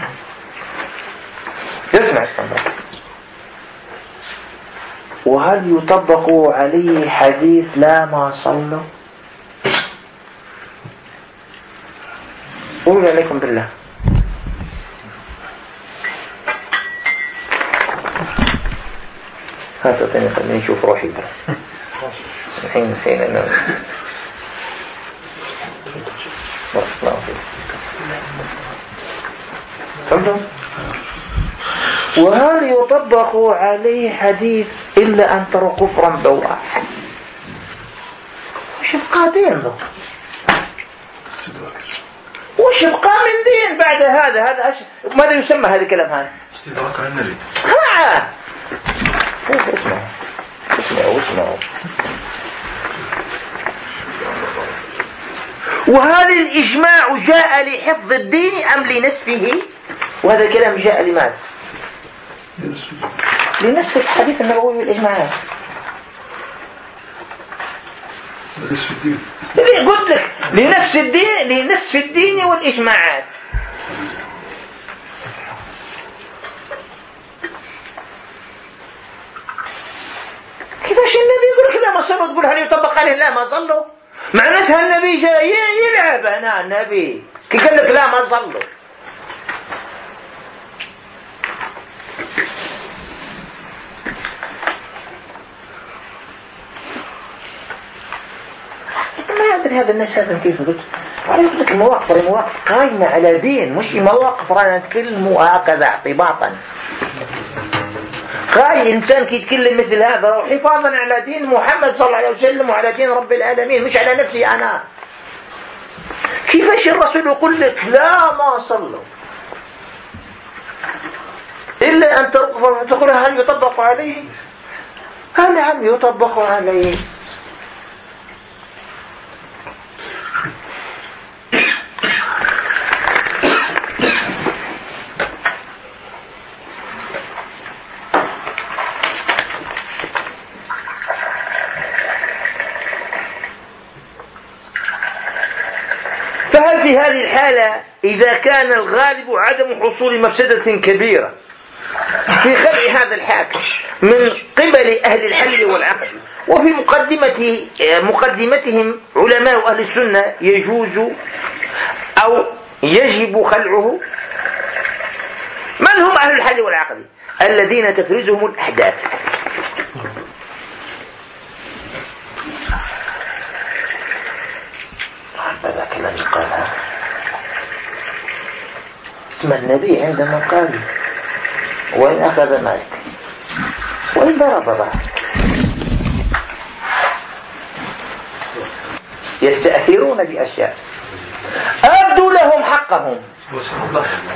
اسمع وهل يطبق عليه حديث لا ما صلى؟ قولوا عليكم بالله. هذا ثاني خليني نشوف روحي بس الحين الحين أنا فهمتم؟ وهل يطبق عليه حديث إلا أن ترى كفرا بواحا وش يبقى دين وش يبقى من دين بعد هذا؟ هذا أش... ماذا يسمى هذا الكلام هذا؟ استدراك على النبي ها اسمعوا اسمعوا اسمعوا وهل الإجماع جاء لحفظ الدين أم لنسفه؟ وهذا الكلام جاء لماذا؟ لنسف الحديث النبوي والإجماعات نسف الدين. قلت لك؟ لنفس الدين؟ لنسف الدين والإجماعات كيفاش النبي يقول لك لا ما صلوا؟ تقول هل يطبق عليه لا ما صلوا؟ معناتها النبي جاي يلعب. أنا النبي كي قال لك لا ما صلوا. ما أدري هذا الناس هذا كيف قلت؟ يقول لك المواقف المواقف قايمة على دين مش مواقف رانا نتكلموا هكذا اعتباطا قاي إنسان كي يتكلم مثل هذا حفاظا على دين محمد صلى الله عليه وسلم وعلى دين رب العالمين مش على نفسي أنا. كيفاش الرسول يقول لك لا ما صلوا؟ إلا أن تقول هل يطبق عليه؟ هل نعم يطبق عليه؟ فهل في هذه الحالة إذا كان الغالب عدم حصول مفسدة كبيرة في خلع هذا الحاكم من قبل أهل الحل والعقل وفي مقدمة مقدمتهم علماء أهل السنة يجوز أو يجب خلعه. من هم أهل الحل والعقل؟ الذين تفرزهم الأحداث. هذا كلام قالها اسم النبي عندما قال وإن أخذ مالك. وإن ضرب ضرب يستأثرون بأشياء. أبدوا لهم حقهم.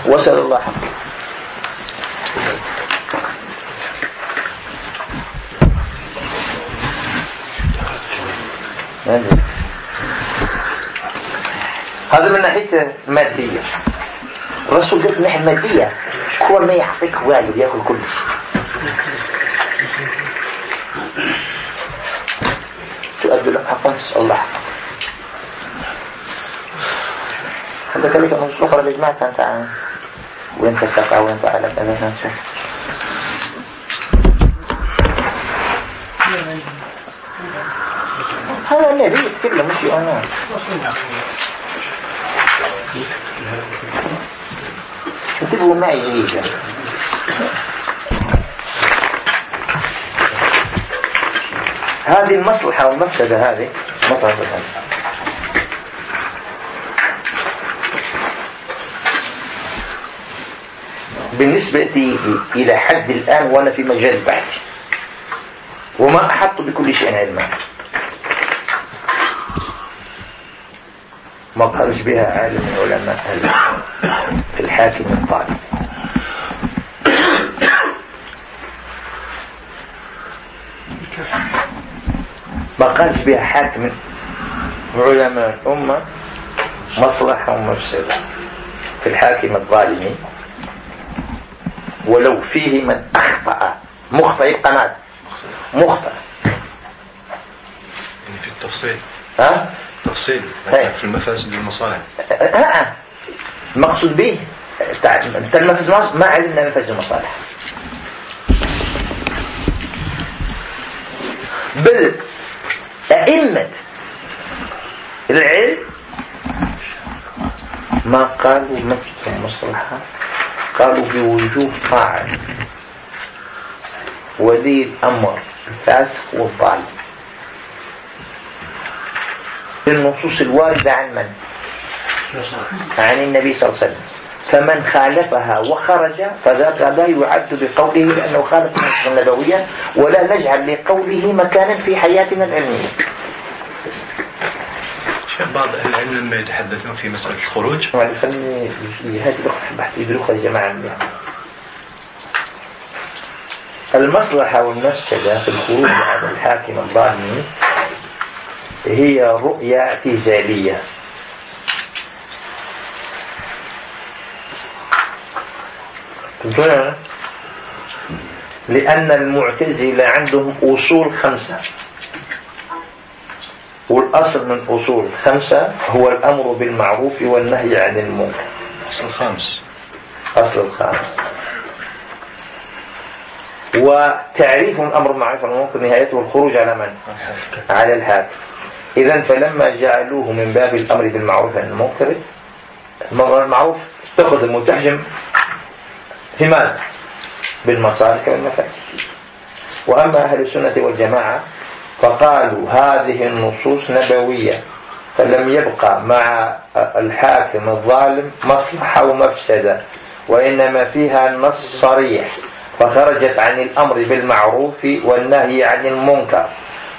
وسأل الله حقهم. هذا من ناحية مادية. الرسول قال من ناحية مادية هو ما يعطيك والو ياكل كل شيء. تؤدي لهم حقهم تسأل الله. هذا كلمة من أخرى جماعة أنت وين تسقى وين فعل كذا نشوف هذا النبي يتكلم مش أنا انتبهوا معي جيدا هذه المصلحة والمفسدة هذه مصلحة بالنسبة إلى حد الآن وأنا في مجال البحث وما أحط بكل شيء علما. ما قالش بها عالم من علماء في الحاكم الطالب. ما قالش بها حاكم علماء الأمة مصلحة ومفسدة في الحاكم الظالم. ولو فيه من أخطأ مخطئ قناة مخطئ. يعني في التفصيل. ها؟ تفصيل في المفاسد والمصالح. المقصود به انت المفاسد ما علمنا مفاسد المصالح. بل أئمة العلم ما قالوا مفسد المصلحة قالوا بوجوب طاعة ولي الأمر الفاسق والظالم. النصوص الواردة عن من؟ عن النبي صلى الله عليه وسلم. فمن خالفها وخرج فذاك لا يعد بقوله لأنه خالف النصوص النبوية ولا نجعل لقوله مكانا في حياتنا العلمية. بعض أهل العلم لما يتحدثون في مسألة الخروج هذه بحث يدركها الجماعة المصلحة والمفسدة في الخروج عن الحاكم الظالم هي رؤية اعتزالية. لأن المعتزلة عندهم أصول خمسة. والأصل من أصول خمسة هو الأمر بالمعروف والنهي عن المنكر. أصل الخامس أصل الخامس. وتعريف الأمر بالمعروف والمنكر نهايته الخروج على من؟ على الحاكم إذا فلما جعلوه من باب الأمر بالمعروف عن المنكر المرة المعروف تقدم وتحجم في ماذا؟ بالمصالح والمفاسد وأما أهل السنة والجماعة فقالوا هذه النصوص نبوية فلم يبقى مع الحاكم الظالم مصلحة ومفسدة وإنما فيها نص صريح فخرجت عن الأمر بالمعروف والنهي عن المنكر.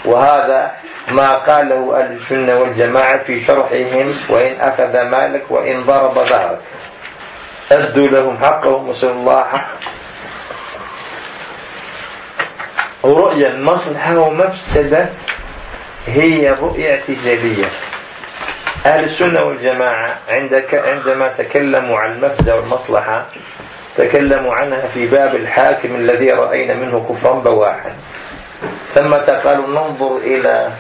وهذا ما قاله أهل السنة والجماعة في شرحهم وإن أخذ مالك وإن ضرب ظهرك أدوا لهم حقهم وسأل الله حق ورؤية المصلحة ومفسدة هي رؤية اعتزالية أهل السنة والجماعة عندما تكلموا عن المفسدة والمصلحة تكلموا عنها في باب الحاكم الذي رأينا منه كفرا بواحا. ثم قالوا ننظر إلى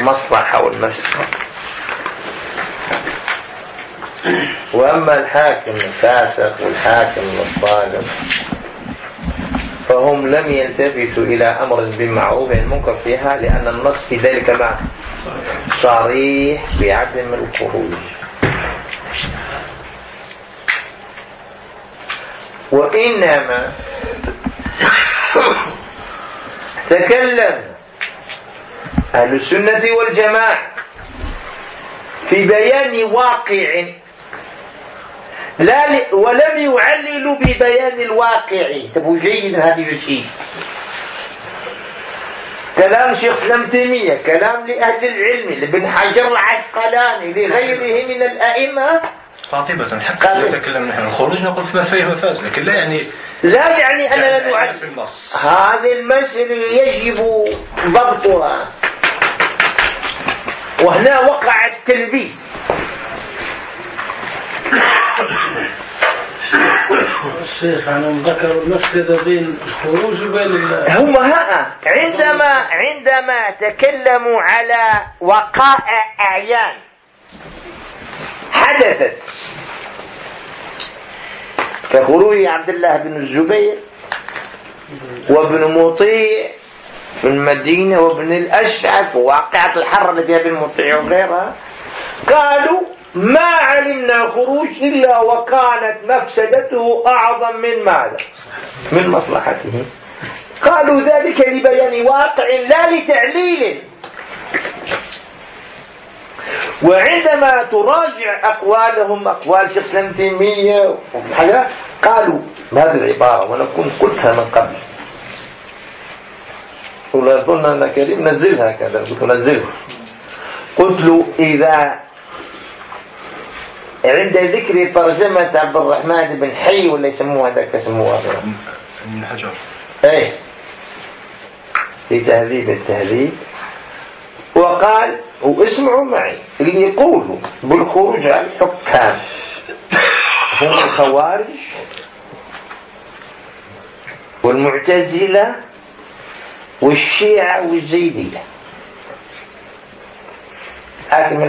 مصلحة والمفسدة وأما الحاكم الفاسق والحاكم الظالم فهم لم يلتفتوا إلى أمر بالمعروف والمنكر فيها لأن النص في ذلك ما صريح بعدم الخروج وإنما تكلم أهل السنة والجماعة في بيان واقع لا ل... ولم يعللوا ببيان الواقع. تبو جيد هذه الشيء. كلام شيخ إسلام تيمية كلام لأهل العلم لابن حجر العسقلاني لغيره من الأئمة قاطبة حتى لو تكلمنا نحن الخروج نقول ما فيه مفاز لكن لا يعني لا يعني أننا نعد في النص. هذه المسألة يجب ضبطها. وهنا وقع التلبيس. الشيخ أنا ذكر المفسدة بين الخروج وبين هم ها عندما عندما تكلموا على وقائع أعيان. حدثت. كخروج عبد الله بن الزبير وابن مطيع في المدينة وابن الأشعث وواقعة الحرة التي ابن مطيع وغيرها قالوا ما علمنا خروج إلا وكانت مفسدته أعظم من ماذا؟ من مصلحته. قالوا ذلك لبيان واقع لا لتعليل. وعندما تراجع أقوالهم أقوال شيخ سلام تيمية قالوا هذه العبارة وأنا كنت قلتها من قبل. ولا يظن أن كريم نزلها كذا قلت نزلها. قلت له إذا عند ذكر ترجمة عبد الرحمن بن حي ولا يسموها ذاك يسموها ابن حجر. إيه. في تهذيب التهذيب. وقال واسمعوا معي. اللي يقولوا بالخروج على الحكام هم الخوارج والمعتزلة والشيعة والزيدية. حاكم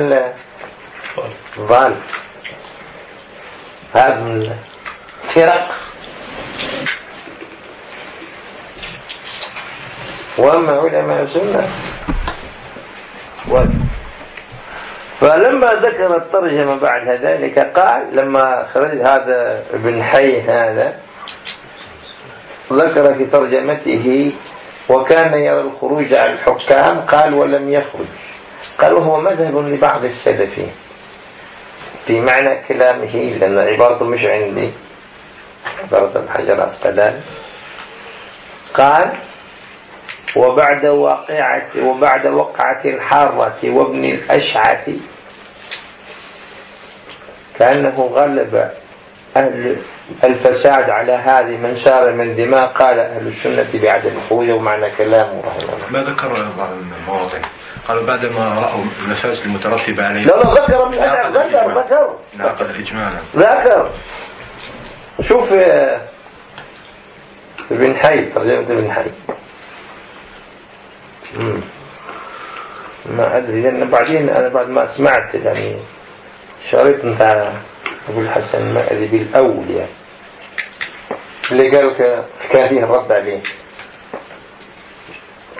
الظالم هذا من الفرق وأما علماء السنة فلما ذكر الترجمة بعد ذلك قال لما خرج هذا ابن حي هذا ذكر في ترجمته وكان يرى الخروج على الحكام قال ولم يخرج. قال وهو مذهب لبعض السلفين. في معنى كلامه لأن عبارته مش عندي عبارة الحجر الأسقلاني قال وبعد واقعة وبعد وقعة الحارة وابن الأشعث. كأنه غلب أهل الفساد على هذه من سار من دماء قال أهل السنة بعدم الخروج ومعنى كلامه رحمه الله. ما ذكر بعض المواضع؟ قالوا بعد ما رأوا المفاسد المترتبة عليه لا لا ذكر ذكر ذكر. نعقد إجمالا ذكر. شوف ابن حي ترجمة ابن حي ما أدري لأن بعدين أنا بعد ما سمعت يعني شريط نتاع أبو الحسن المأذبي الأول يعني. اللي قالوا كان فيه الرد عليه.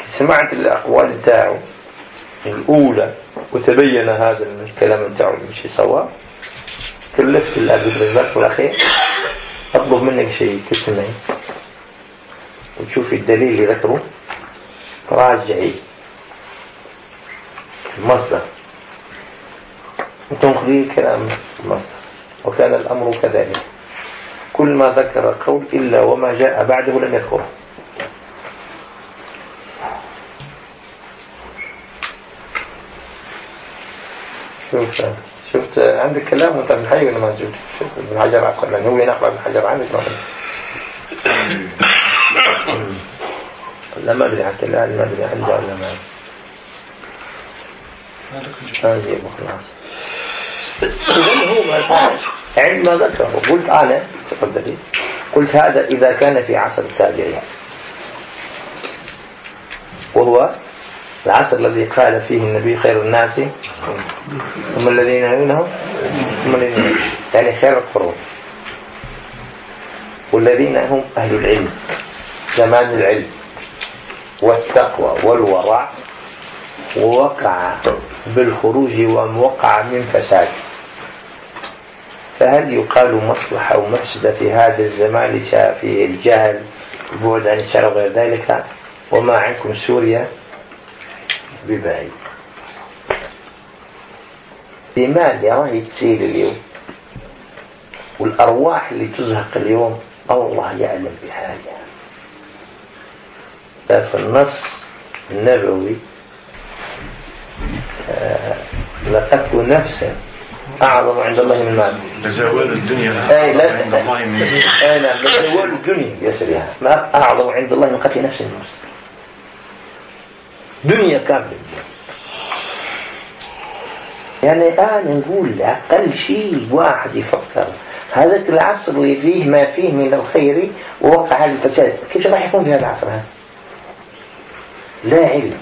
سمعت الأقوال بتاعه الأولى وتبين هذا الكلام بتاعه مش صواب كلفت الأبي الرزاق الأخير. أطلب منك شيء تسمعي. وتشوفي الدليل اللي ذكره. راجعي. المصدر. وتنقضي كلام المصدر. وكان الأمر كذلك. كل ما ذكر قول إلا وما جاء بعده لم يذكره. شوف شفت؟ عندك كلام وانت ابن حي ولا موجود شوف ابن حجر عسقلاني هو ينقل ابن حجر عندك ما لا ما ادري حتى الآن ما ادري عنده ولا ما ما اجيبه خلاص اذا هو عندما ذكر قلت أنا تفضلي. قلت هذا إذا كان في عصر التابعين. وهو العصر الذي قال فيه النبي خير الناس. هم الذين يلونهم هم الذين يعني خير القرون. والذين هم أهل العلم. زمان العلم. والتقوى والورع ووقع بالخروج ووقع من فساد. فهل يقال مصلحة أو مفسدة في هذا الزمان فيه الجهل البعد عن الشرع وغير ذلك؟ وما عنكم سوريا ببعيد. لماذا راهي تسيل اليوم. والأرواح اللي تزهق اليوم الله يعلم بحالها في النص النبوي آه لقدت نفسا أعظم عند الله من مال. تزاول الدنيا. أي لا عند الله من أي نعم تزاول الدنيا بأسرها ما أعظم عند الله من قتل نفس. المسلم دنيا كاملة. يعني الآن نقول أقل شيء واحد يفكر. هذاك العصر اللي فيه ما فيه من الخير ووقع الفساد. كيف راح يكون في هذا العصر؟ هذا لا علم.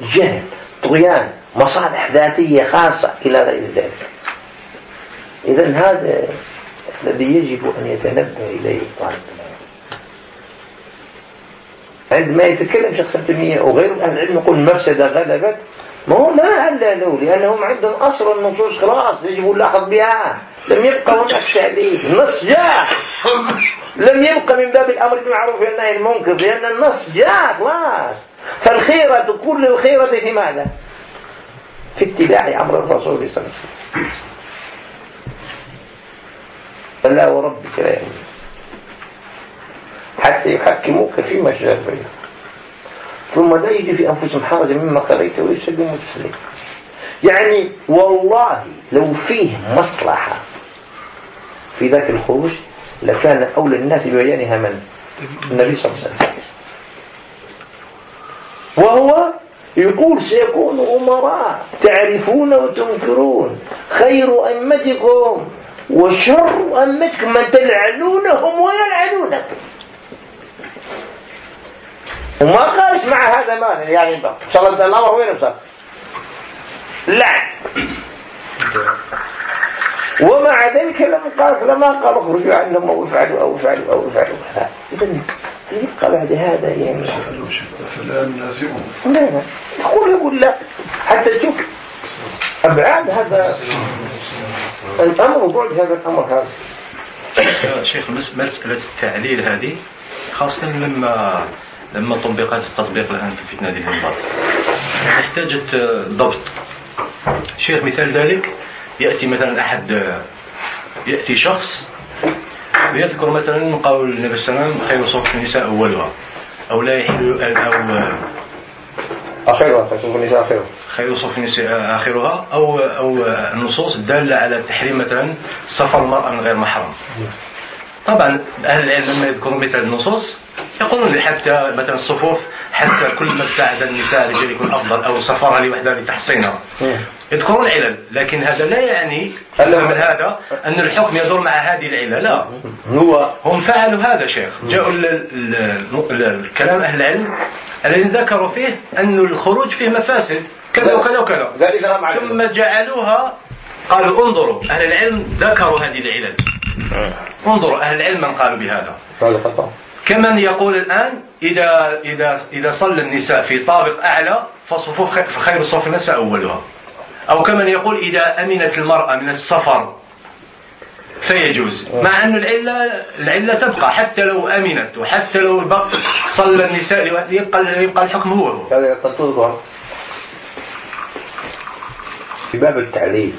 جهل طغيان مصالح ذاتية خاصة إلى غير ذلك. إذا هذا الذي يجب أن يتنبه إليه طالب عندما يتكلم شخص تيمية وغير أهل العلم يقول المفسدة غلبت ما هو لا عللوا لأنهم عندهم أصل النصوص خلاص يجب الأخذ بها. لم يبقى هناك تعديل النص جاء. لم يبقى من باب الأمر بالمعروف والنهي المنكر لأن النص جاء خلاص. فالخيرة كل الخيرة في ماذا؟ في اتباع أمر الرسول صلى الله عليه وسلم. فلا وربك لا يؤمن. حتى يحكموك فيما بينهم ثم لا يجي في أنفسهم حرج مما قضيت ويسلموا تسليما يعني والله لو فيه مصلحة في ذاك الخروج لكان أولى الناس ببيانها من؟ النبي صلى الله عليه وسلم. وهو يقول سيكون أمراء تعرفون وتنكرون خير أمتكم وشر أمتكم من تلعنونهم ويلعنونكم. وما قالش مع هذا ما يعني صلى الله وين بصر لا. ومع ذلك لما قال لما قال اخرجوا عنهم أو افعلوا أو افعلوا. أو افعلوا اذا يبقى بعد هذا يعني. نازعون. لا لا. يقول يقول لا. حتى تشوف أبعاد هذا. الأمر وبعد هذا الأمر هذا. شيخ مسألة التعليل هذه خاصة لما لما طبقت التطبيق الآن في فتنة هذه الباطل احتاجت ضبط. شيخ مثال ذلك يأتي مثلا أحد يأتي شخص ويذكر مثلا قول النبي صلى الله عليه وسلم خير صوت النساء أولها أو لا يحل أو آخرها خير صوف النساء آخرها. خير صوف النساء آخرها أو أو النصوص الدالة على تحريم مثلا سفر المرأة من غير محرم. طبعا أهل العلم لما يذكرون مثل النصوص يقولون حتى مثلا الصفوف حتى كل ما ابتعد النساء الرجال يكون أفضل أو سفرها لوحدها لتحصينها. يذكرون علل لكن هذا لا يعني من هذا أن الحكم يدور مع هذه العلة لا. هو هم فعلوا هذا شيخ. جاءوا الكلام أهل العلم الذي ذكروا فيه أن الخروج فيه مفاسد كذا وكذا وكذا. ثم جعلوها قالوا انظروا أهل العلم ذكروا هذه العلل. انظروا أهل العلم من قالوا بهذا. كمن يقول الآن إذا إذا إذا صلى النساء في طابق أعلى فصفوف فخير صف النساء أولها. أو كمن يقول إذا أمنت المرأة من السفر فيجوز. مع أن العلة العلة تبقى حتى لو أمنت وحتى لو بق صلى النساء يبقى يبقى الحكم هو هو. في باب التعليل.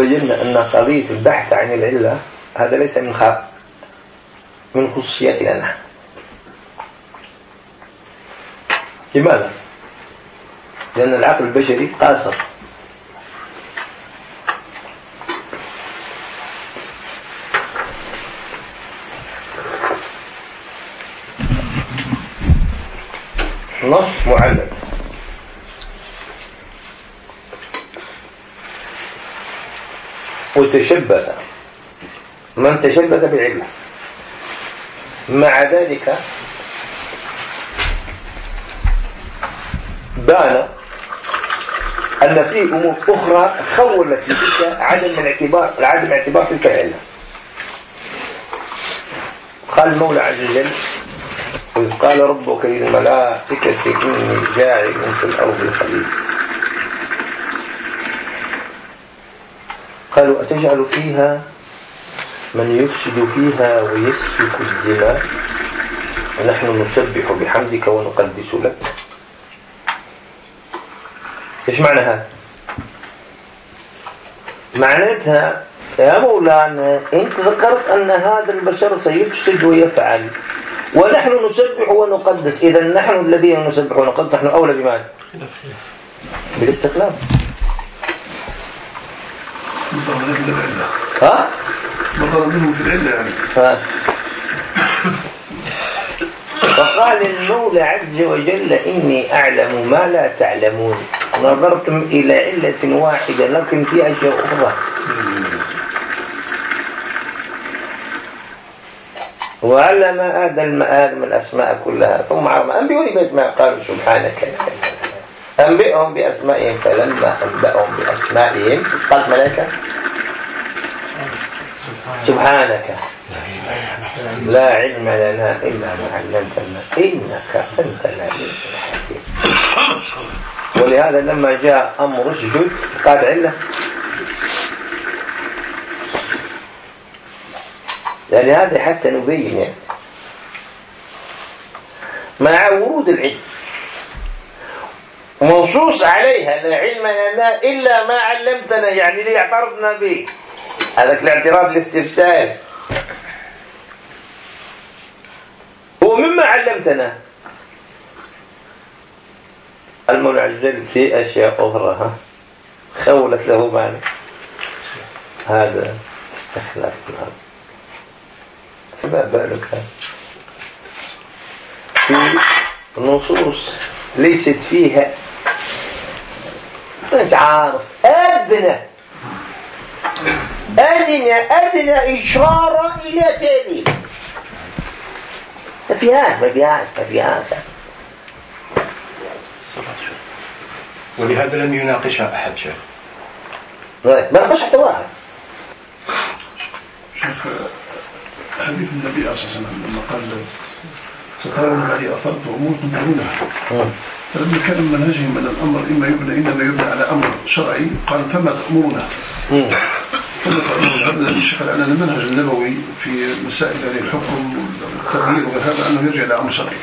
وبينا أن قضية البحث عن العلة هذا ليس من. من خصوصياتنا نحن لماذا؟ لأن العقل البشري قاصر نص معلم وتشبث. من تشبث بعلة مع ذلك بان أن في أمور أخرى خولت لتلك عدم الاعتبار عدم الاعتبار تلك العلة. قال المولى عز وجل قال ربك للملائكة إني جاعل في الأرض خليفة قالوا أتجعل فيها من يفسد فيها ويسفك الدماء؟ ونحن نسبح بحمدك ونقدس لك. إيش معنى هذا معناتها يا مولانا انت ذكرت أن هذا البشر سيفسد ويفعل. ونحن نسبح ونقدس. اذا نحن الذين نسبح ونقدس نحن أولى بماذا؟ بالاستقلال. ها؟ نظر منه في العلة يعني فقال المولى عز وجل إني أعلم ما لا تعلمون. نظرتم إلى علة واحدة لكن في أشياء أخرى. وعلم آدم آدم الأسماء كلها ثم عرم أنبئوني بأسماء قالوا سبحانك. أنبئهم بأسمائهم فلما أنبأهم بأسمائهم قالت ملائكة سبحانك لا علم لنا إلا ما علمتنا إنك أنت العليم الحكيم. ولهذا لما جاء أمر اسجد قال علة. يعني هذا حتى نبين يعني مع ورود العلم. منصوص عليها لا علم لنا إلا ما علمتنا يعني اللي اعترضنا به. هذاك الاعتراض الاستفسار ومما علمتنا. المولى عز وجل في أشياء أخرى خولت له معنى. هذا استخلاف الأرض. فما بالك؟ في نصوص ليست فيها مش عارف. أدنى. أدنى أدنى إشارة إلى تأليف ما فيهاش ما فيهاش ما فيهاش ولهذا لم يناقشها أحد شيخ ما ناقش حتى واحد. شوف حديث النبي صلى الله عليه وسلم لما قال سترون بعدي أثرت أمور تنكرونها فلما كان منهجهم من الأمر إما يبنى إنما يبنى على أمر شرعي. قال فما تأمرونه فما هذا يشكل على المنهج النبوي في مسائل يعني الحكم والتغيير وغير هذا أنه يرجع إلى أمر شرعي.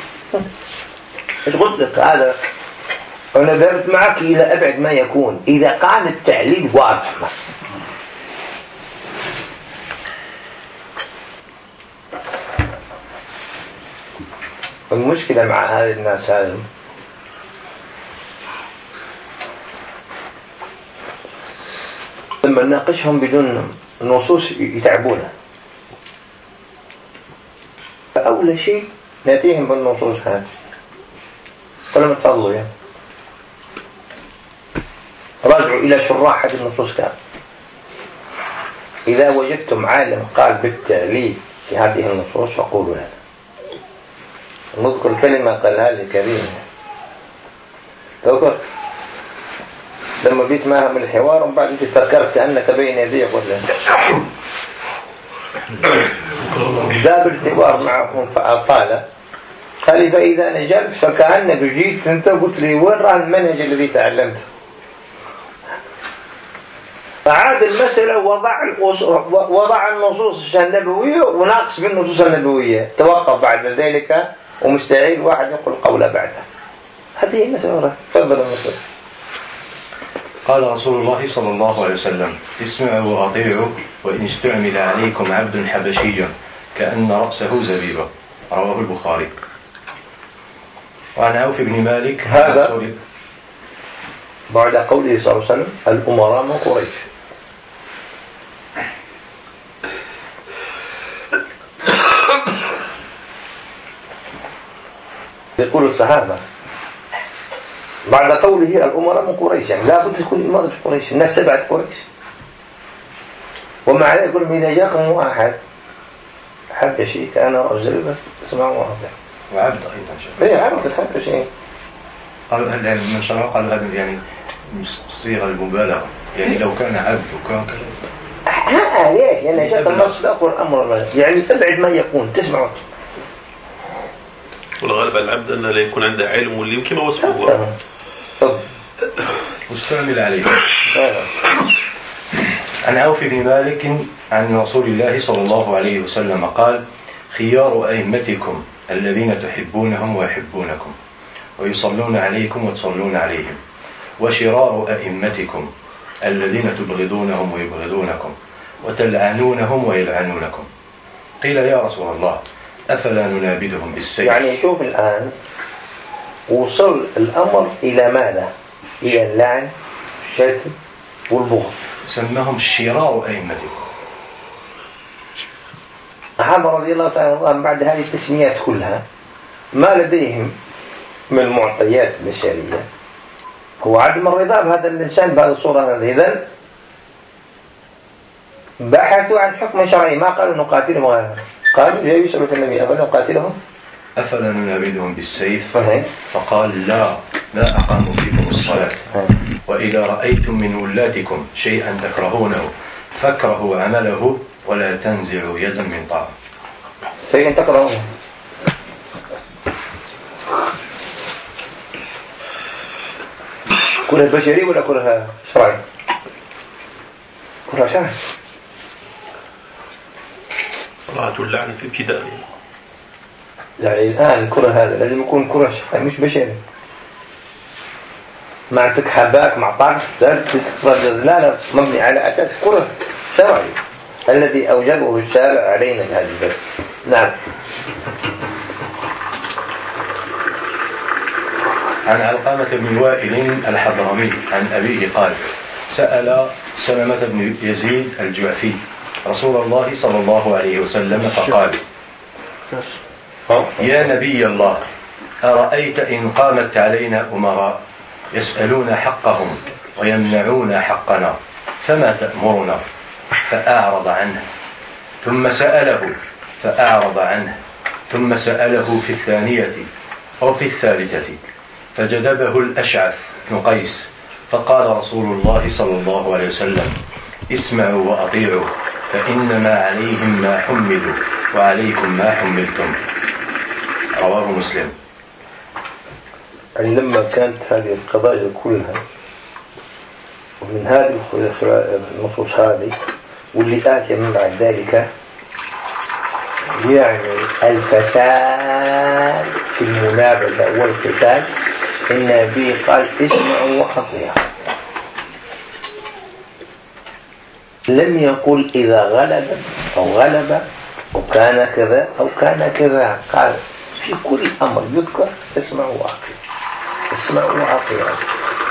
إيش قلت لك هذا أنا ذهبت معك إلى أبعد ما يكون. إذا كان التعليل واضح بس. المشكلة مع هذه الناس هذه لما بدون نصوص يتعبونا. فأول شيء نأتيهم بالنصوص هذه. فلما تفضلوا راجعوا إلى شراح هذه النصوص كان إذا وجدتم عالم قال بالتعليل في هذه النصوص فقولوا لنا نذكر كلمة قالها لي كريم تذكر لما بيت معها من الحوار ومن بعد تذكرت كأنك بين يدي قلت ذا بالحوار معهم فأطال قال لي فإذا أنا جالس فكأنك جيت أنت قلت لي وين راه المنهج الذي تعلمته؟ فعاد المسألة وضع وضع النصوص النبوية وناقص بالنصوص النبوية. توقف بعد ذلك ومستعيد واحد يقول قول بعده. هذه مسألة تفضل المسألة قال رسول الله صلى الله عليه وسلم اسمعوا وأطيعوا وإن استعمل عليكم عبد حبشي كأن رأسه زبيبة. رواه البخاري. وعن عوف بن مالك هذا بعد قوله صلى الله عليه وسلم الأمراء من قريش. يقول الصحابة بعد قوله الأمراء من قريش يعني لا بد تكون إمارة قريش الناس تبعت قريش. ومع ذلك يقول إذا جاءكم واحد حبشي كان رجل اسمعوا واضح وعبد أيضا اي عبد حبشي قالوا هل يعني من شرع قالوا هذا يعني صيغة المبالغة؟ يعني لو كان عبد وكان كذا. ها ليش؟ يعني جاء النص بأقوى الأمر يعني ابعد ما يكون تسمعوا والغالب على العبد أن لا يكون عنده علم واللي كما وصفه مستعمل عليه عن عوف بن مالك عن رسول الله صلى الله عليه وسلم قال خيار أئمتكم الذين تحبونهم ويحبونكم ويصلون عليكم وتصلون عليهم وشرار أئمتكم الذين تبغضونهم ويبغضونكم وتلعنونهم ويلعنونكم. قيل يا رسول الله أفلا ننابذهم بالسيف؟ يعني شوف الآن وصل الأمر إلى ماذا؟ إلى اللعن الشتم والبغض. سماهم شرار أئمتكم الصحابة رضي الله تعالى عنهم بعد هذه التسميات كلها ما لديهم من المعطيات البشرية هو عدم الرضا بهذا الإنسان بهذه الصورة. هذه إذن بحثوا عن حكم شرعي. ما قالوا نقاتلهم قالوا يا يسألوا النبي أفلا نقاتلهم. أفلا ننابذهم بالسيف؟ فقال لا لا أقام فيكم الصلاة. وإذا رأيتم من ولاتكم شيئا تكرهونه فاكرهوا عمله ولا تنزعوا يدا من طاعة شيئا تكرهونه. كره بشري ولا كره شرعي؟ كره شرعي. طلعة اللعن في ابتدائه يعني الآن الكرة هذا لازم يكون كرة شرعي مش بشري. معتك حباك مع طاقة لا لا مبني على أساس كرة شرعي. الذي أوجبه الشارع علينا هذا البلد نعم. عن علقامة بن وائل الحضرمي عن أبيه قال سأل سلمة بن يزيد الجعفي رسول الله صلى الله عليه وسلم فقال يا نبي الله أرأيت إن قامت علينا أمراء يسألون حقهم ويمنعون حقنا فما تأمرنا؟ فأعرض عنه ثم سأله فأعرض عنه ثم سأله في الثانية أو في الثالثة فجذبه الأشعث بن قيس فقال رسول الله صلى الله عليه وسلم اسمعوا وأطيعوا فإنما عليهم ما حملوا وعليكم ما حملتم. رواه مسلم. يعني لما كانت هذه القضايا كلها ومن هذه النصوص هذه واللي آتي من بعد ذلك يعني الفساد في المنابذة والقتال النبي قال اسمعوا وأطيعوا. لم يقل إذا غلب أو غلب أو كان كذا أو كان كذا قال في كل أمر يذكر اسمعوا وأطيعوا اسمعوا وأطيعوا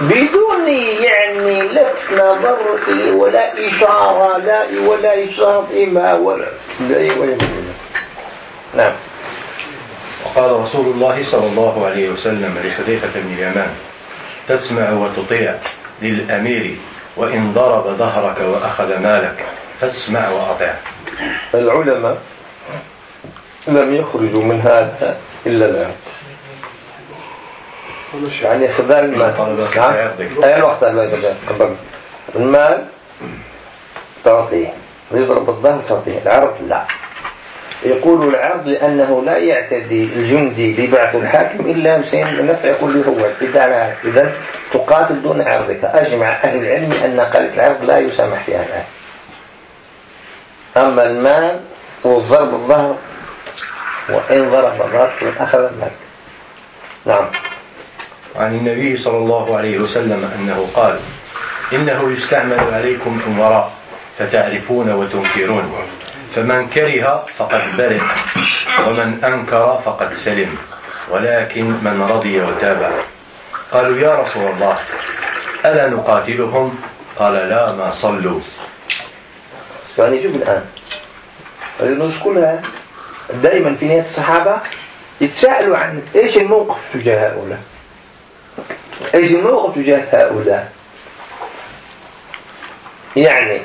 بدون يعني لفت نظر ولا إشارة لا ولا إشارة إما ولا لا ولا نعم. وقال رسول الله صلى الله عليه وسلم لحذيفة بن اليمان تسمع وتطيع للأمير وإن ضرب ظهرك وأخذ مالك فاسمع وأطع. العلماء لم يخرجوا من هذا إلا العرض يعني خذال المال. أي الوقت المال؟ تعطيه. ويضرب الظهر تعطيه. العرض لا. يقول العرض لأنه لا يعتدي الجندي لبعث الحاكم إلا بسين النفع يقول له هو إذا تقاتل دون عرضك. أجمع أهل العلم أن قلة العرض لا يسامح فيها الآن. أما المال والضرب الظهر وإن ضرب الظهر أخذ المال. نعم. عن النبي صلى الله عليه وسلم أنه قال إنه يستعمل عليكم أمراء فتعرفون وتنكرون. فمن كره فقد برئ ومن أنكر فقد سلم. ولكن من رضي وتابع قالوا يا رسول الله ألا نقاتلهم؟ قال لا ما صلوا. يعني شوف الآن. النصوص كلها دائما في نهاية الصحابة يتساءلوا عن إيش الموقف تجاه هؤلاء؟ إيش الموقف تجاه هؤلاء؟ يعني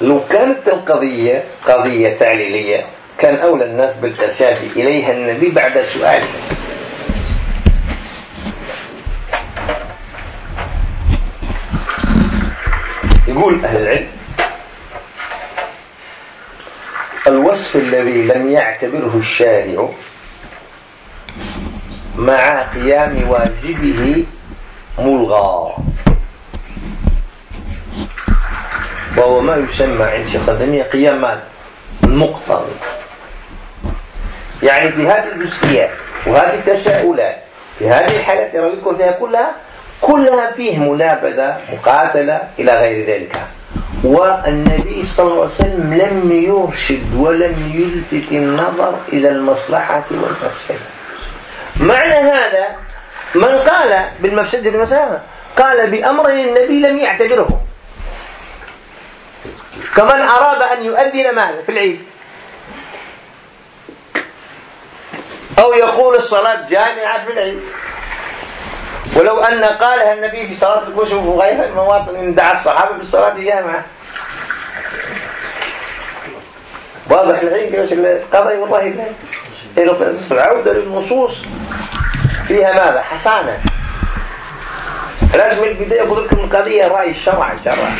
لو كانت القضية قضية تعليلية كان أولى الناس بالإرشاد إليها النبي بعد سؤاله. يقول أهل العلم الوصف الذي لم يعتبره الشارع مع قيام واجبه ملغى. وهو ما يسمى عند شيخ الدنيا قيام المقتضي يعني في هذه الجزئيات وهذه التساؤلات في هذه الحالات اللي يذكر فيها كلها كلها فيه منابذة مقاتلة إلى غير ذلك. والنبي صلى الله عليه وسلم لم يرشد ولم يلفت النظر إلى المصلحة والمفسدة. معنى هذا من قال بالمفسدة بالمفسدة قال بأمر النبي لم يعتبره. كمن أراد أن يؤذن ماذا في العيد؟ أو يقول الصلاة جامعة في العيد. ولو أن قالها النبي في صلاة الكسوف وغيرها المواطن إن دعا الصحابة بالصلاة جامعة واضح الحين كيف القضاء والله العودة للنصوص. فيها ماذا؟ حصانة لازم البداية يقول لكم القضية رأي الشرع شرع.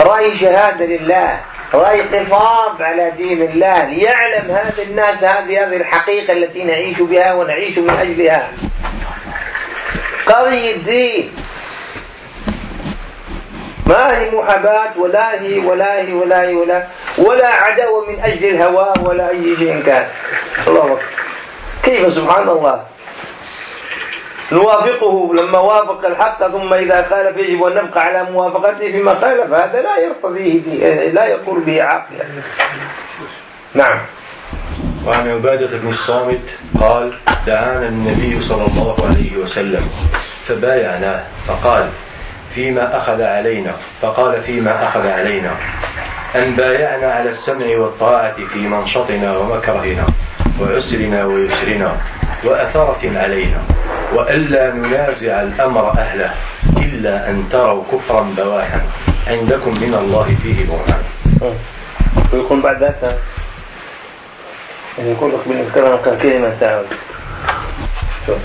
رأي شهادة لله رأي حفاظ على دين الله ليعلم هذا الناس هذه هذه الحقيقة التي نعيش بها ونعيش من أجلها. قضية دين ما هي محاباة ولا هي ولا هي ولا هي ولا ولا عداوة من أجل الهوى ولا أي شيء كان. الله أكبر. كيف سبحان الله؟ نوافقه لما وافق الحق ثم إذا خالف يجب أن نبقى على موافقته فيما خالف هذا لا يرتضيه لا يقول به عاقلا. نعم. وعن عبادة بن الصامت قال دعانا النبي صلى الله عليه وسلم. فبايعناه فقال فيما أخذ علينا. فقال فيما أخذ علينا. أن بايعنا على السمع والطاعة في منشطنا ومكرهنا وعسرنا ويسرنا وأثرة علينا وألا ننازع الأمر أهله إلا أن تروا كفرا بواحا عندكم من الله فيه برهان. ويقول بعد ذلك يعني يقول لك الكلمة كلمة تعود شوف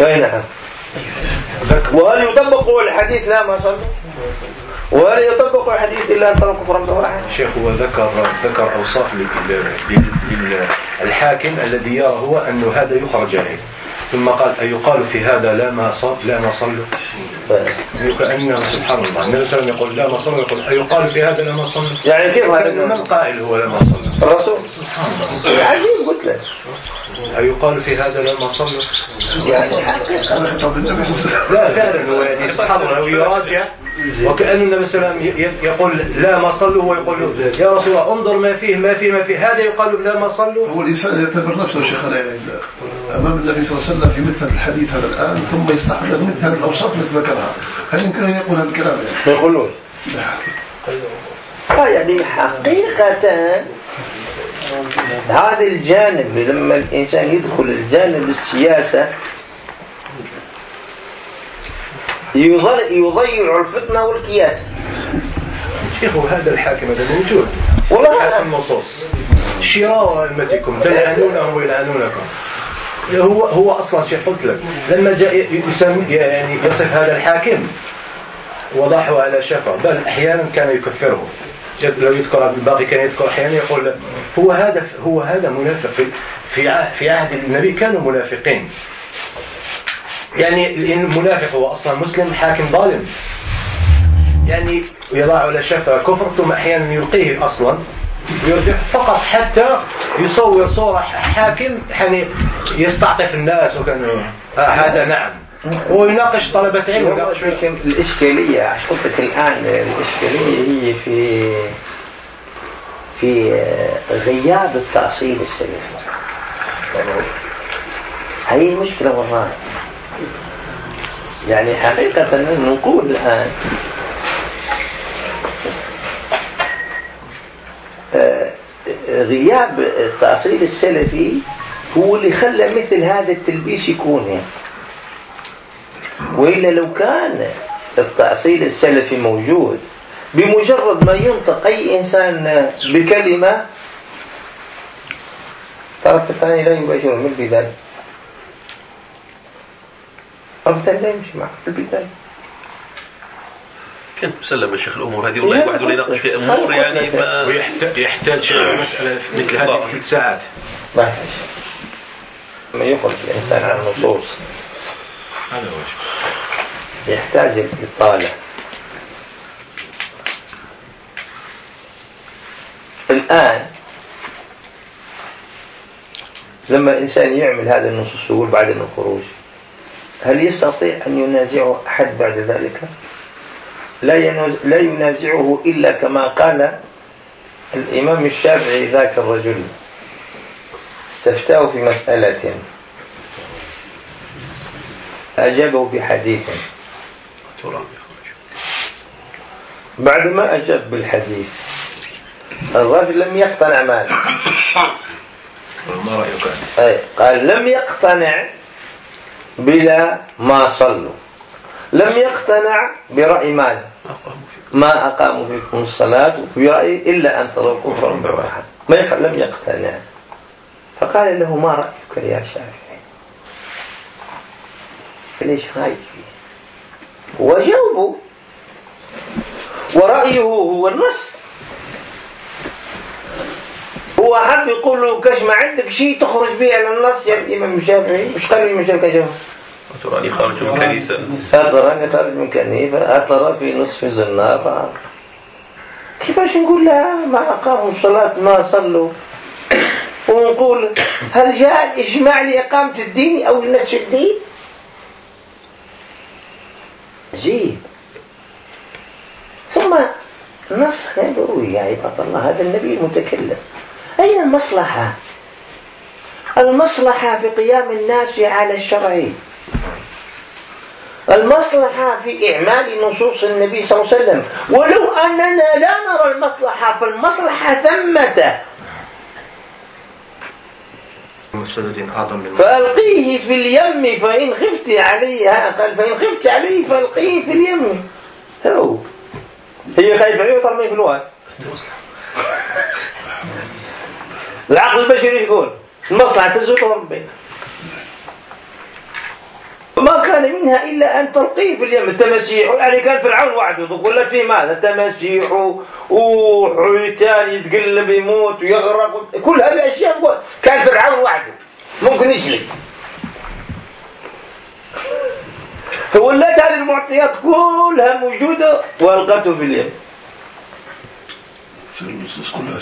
أي نعم وهل يطبق الحديث؟ لا ما صلى وهل يطبق الحديث إلا أن ترى كفرا بواحد شيخ هو ذكر ذكر أوصاف للحاكم الذي يرى هو انه هذا يخرج عليه ثم قال أيقال في هذا لا ما صل لا ما صلوا كأنه سبحان الله. النبي صلى الله عليه وسلم يقول لا ما صلوا يقول أيقال في هذا لا ما صلوا يعني كيف هذا؟ من القائل هو لا ما صلوا الرسول. عجيب قلت لك أيقال في هذا لا ما صلوا يعني. لا فعلا هو يعني سبحان الله هو يراجع وكأن النبي صلى الله عليه وسلم يقول لا ما صلوا هو يقول يا رسول الله انظر ما فيه ما فيه ما فيه. هذا يقال لا ما صلوا. هو الإنسان يعتبر نفسه شيخنا يعني أمام النبي صلى الله عليه وسلم في مثل الحديث هذا الآن ثم يستحضر مثل الأوصاف التي ذكرها. هل يمكن أن يقول هذا الكلام؟ يعني؟ ما يقولون يعني حقيقة هذا الجانب لما الإنسان يدخل الجانب السياسة يضيع الفتنة والكياسة شيخ هذا الحاكم هذا موجود. والله حاكم النصوص. شراء أئمتكم تلعنونهم ويلعنونكم. هو هو أصلا شيخ قلت لك لما جاء يسمي يعني يصف هذا الحاكم وضعه على شفا. بل أحيانا كان يكفره. لو يذكر الباقي كان يذكر أحيانا يقول هو هذا هو هذا منافق. في في عهد النبي كانوا منافقين. يعني المنافق هو أصلا مسلم حاكم ظالم. يعني يضع على شفا كفر ثم أحيانا يلقيه أصلا. يرجع فقط حتى يصور صورة حاكم يعني يستعطف الناس وكان هذا نعم. ويناقش طلبة علم الإشكالية قلت لك الآن الإشكالية هي في في غياب التأصيل السلفي. هي مشكلة والله. يعني حقيقة نقول الآن غياب التأصيل السلفي هو اللي خلى مثل هذا التلبيس يكون يعني. وإلا لو كان التأصيل السلفي موجود بمجرد ما ينطق أي إنسان بكلمة طرف الثاني لا يباشره من البداية الثاني لا يمشي معه في البداية كان مسلم يا شيخ الأمور؟ هذه والله الواحد يناقش في امور يعني ما ويحتاج مسألة مثل هذه ثلاث ساعات ما يحتاج ما يخرج الإنسان عن النصوص. هذا هو يحتاج الإطالة. الآن لما الإنسان يعمل هذا النصوص يقول بعد الخروج هل يستطيع أن ينازعه أحد بعد ذلك؟ لا ينازعه إلا كما قال الإمام الشافعي ذاك الرجل. استفتاه في مسألة أجابه بحديث. بعد ما أجاب بالحديث. الرجل لم يقتنع ماله ما رأيك؟ أي قال لم يقتنع بلا ما صلوا. لم يقتنع برأي ماله ما أقاموا فيكم الصلاة في رأي إلا أن تروا كفرا بواحد لم يقتنع. فقال له ما رأيك يا شافعي؟ ليش رأيك؟ فيه وجاوبوا ورأيه هو النص. هو حب يقول له كش ما عندك شيء تخرج به على النص. يا الإمام الشافعي مش قال الإمام الشافعي جاوب تراني خارج من الكنيسة أتراني خارج من كنيفة أترى في نصف زنابة كيفاش نقول لها ما أقاموا الصلاة ما صلوا. ونقول هل جاء الإجماع لإقامة الدين أو لنسف الدين؟ عجيب ثم النص يقول يا عباد الله هذا النبي المتكلم. أين المصلحة؟ المصلحة في قيام الناس على الشرع. المصلحة في إعمال نصوص النبي صلى الله عليه وسلم. ولو أننا لا نرى المصلحة فالمصلحة ثمة. فألقيه في اليم فإن خفت عليه قال فإن خفت عليه فألقيه في اليم. هو. هي خايفة عليه وترميه في الواد العقل البشري يقول المصلحة تزول ربي ما كان منها إلا أن تلقيه في اليم. التمسيح يعني كان فرعون تقول لك في ماذا؟ تمسيح وحيتان يتقلب يموت ويغرق. كل هذه الأشياء كان فرعون وعده. ممكن يسلم. فولت هذه المعطيات كلها موجودة وألقته في اليم. تصير النصوص كلها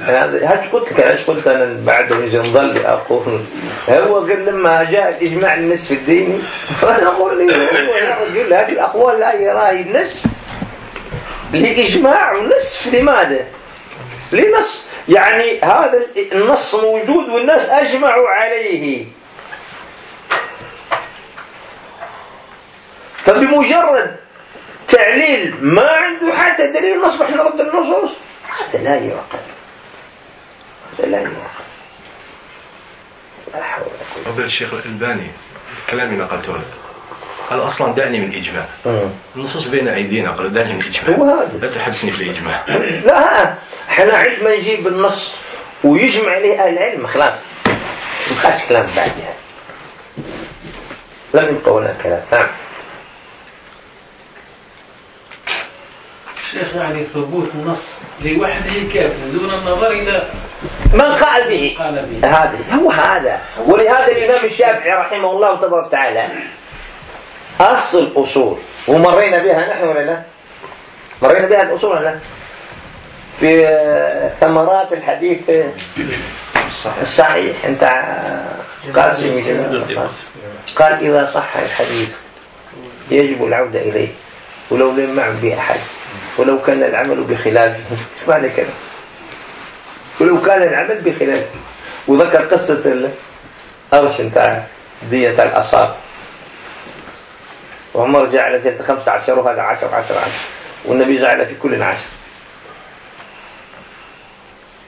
هذا هذا قلت لك إيش قلت أنا بعد نظل أقول هو قال لما جاء الاجماع النصف الديني فانا أقول هو رجل هذه الاقوال لا يراها النصف لاجماع ونصف لماذا؟ لنص يعني هذا النص موجود والناس أجمعوا عليه فبمجرد تعليل ما عنده حتى دليل نصبح نرد النصوص. هذا لا يعقل. هذا لا يعقل. لا حول ولا قوة. الشيخ الألباني كلامي نقلته لك. قال أصلا دعني من الاجماع النصوص بين أيدينا قال دعني من الاجماع لا تحدثني في الاجماع لا إحنا عندما يجيب النص ويجمع عليه أهل العلم. خلاص. ما كلام بعدها لم يبقى ولا كلام نعم. شيخ يعني ثبوت النص لوحده كافٍ دون النظر إلى من قال به, قال به. هذا هو هذا. ولهذا الإمام الشافعي رحمه الله تبارك وتعالى أصل الأصول. ومرينا بها نحن ولا لا؟ مرينا بها الأصول ولا لا؟ في ثمرات الحديث الصحيح. أنت قاسم قال إذا صح الحديث يجب العودة إليه. ولو لم يعد به أحد ولو كان العمل بخلافه معنى كذا ولو كان العمل بخلافه وذكر قصة الأرش نتاع دية الأصاب. وعمر جعل في خمسة عشر وهذا عشر عشر عشر. والنبي جعل في كل عشر.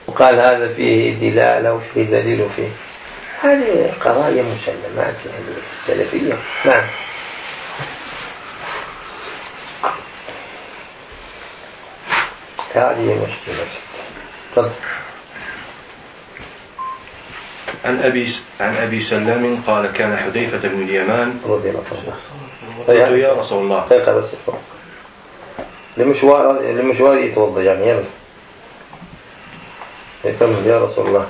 وقال هذا فيه دلالة وفيه دليل وفيه. هذه قضايا مسلمات يعني السلفية نعم. هذه مشكلة. تفضل. عن أبي عن أبي سلام قال كان حذيفة بن اليمان. رضي الله عنه. قلت يا رسول الله. دقيقة بس لمشوار لمشوار يتوضأ يعني يلا. يكمل يا رسول الله.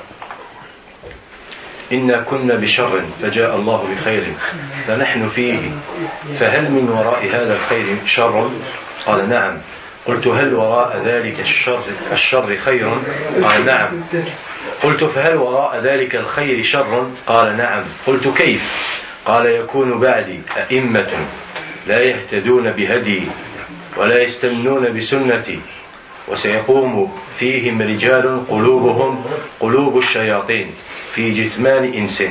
إنا كنا بشر فجاء الله بخير. فنحن فيه. فهل من وراء هذا الخير شر؟ قال نعم. قلت هل وراء ذلك الشر الشر خير؟ قال نعم. قلت فهل وراء ذلك الخير شر؟ قال نعم. قلت كيف؟ قال يكون بعدي أئمة لا يهتدون بهدي ولا يستمنون بسنتي وسيقوم فيهم رجال قلوبهم قلوب الشياطين في جثمان إنس.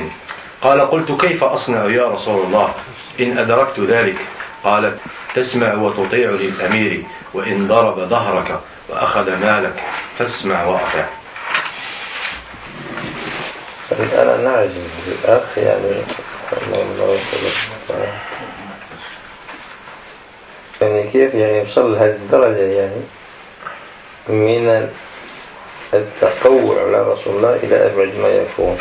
قال قلت كيف أصنع يا رسول الله؟ إن أدركت ذلك. قالت تسمع وتطيع للأمير وإن ضرب ظهرك وأخذ مالك فاسمع وأطع. أنا نعجب الأخ يعني يعني كيف يعني يوصل لهذه الدرجة يعني؟ من التقوع على رسول الله إلى أبعد ما يكون.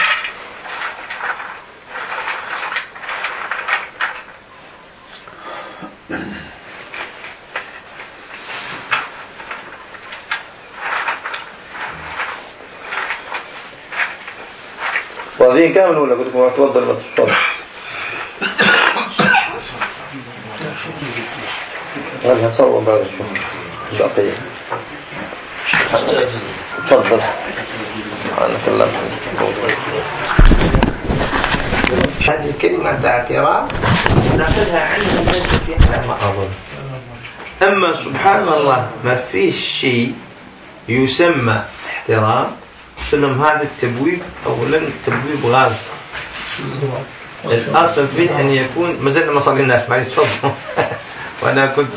كامل ولا قلت لكم تفضل ما تفضل هل هصور بعد شو شو تفضل. أنا كلمت هذه الكلمة اعتراف ناخذها عندنا في إحنا ما أظن. أما سبحان الله ما فيش شيء يسمى احترام سلم هذا التبويب أولا التبويب غالب الأصل فيه أن يكون ما زلنا ما صليناش معلش تفضل. وأنا كنت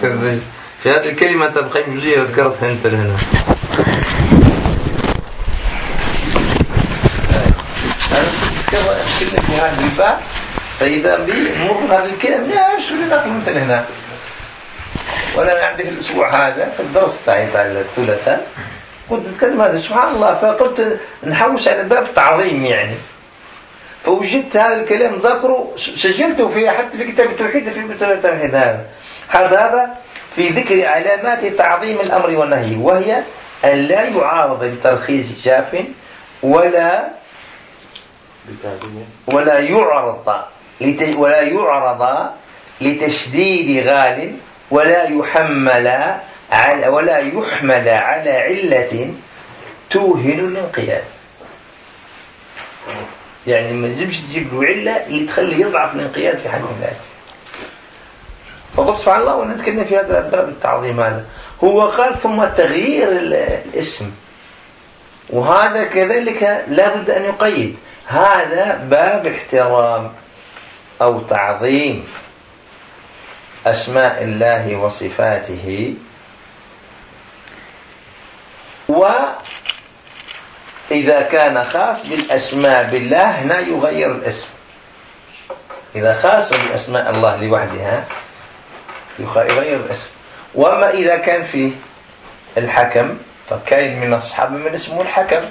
في هذه الكلمة تبقى جزئية ذكرتها أنت هنا في هذا الباب فإذا بي نمر هذا الكلام لا شو اللي ناخذ مثل هنا وأنا عندي في الأسبوع هذا في الدرس تاعي تاع الثلاثاء كنت نتكلم هذا سبحان الله فقلت نحوس على باب التعظيم يعني. فوجدت هذا الكلام ذكره سجلته في حتى في كتاب التوحيد في كتاب التوحيد هذا هذا في ذكر علامات تعظيم الأمر والنهي وهي أن لا يعارض بترخيص جاف ولا ولا يعرض ولا يعرض لتشديد غال ولا يحمل على ولا يحمل على علة توهن الانقياد يعني ما تجيبش تجيب له علة اللي تخليه يضعف الانقياد في حد ذاته. فقلت سبحان الله ونتكلم في هذا الباب التعظيم هذا. هو قال ثم تغيير الاسم. وهذا كذلك لابد أن يقيد. هذا باب احترام أو تعظيم أسماء الله وصفاته وإذا كان خاص بالأسماء بالله هنا يغير الاسم. إذا خاص بأسماء الله لوحدها يغير الاسم. وأما إذا كان فيه الحكم فكاين من الصحابة من اسمه الحكم.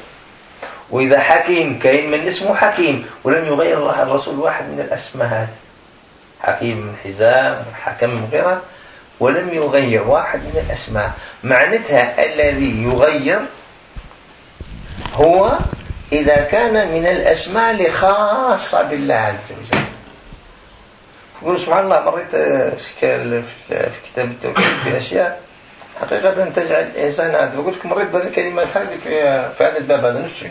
وإذا حكيم كاين من اسمه حكيم. ولم يغير الرسول واحد من الأسماء. هذه حكيم من حزام حكم من غيره. ولم يغير واحد من الأسماء. معناتها الذي يغير هو إذا كان من الأسماء الخاصة بالله عز وجل. يقول سبحان الله مريت في كتاب التوحيد في أشياء. حقيقة تجعل الإنسان هذا فقلت لكم مريت بهذه الكلمات هذه في, في هذا الباب هذا نفسه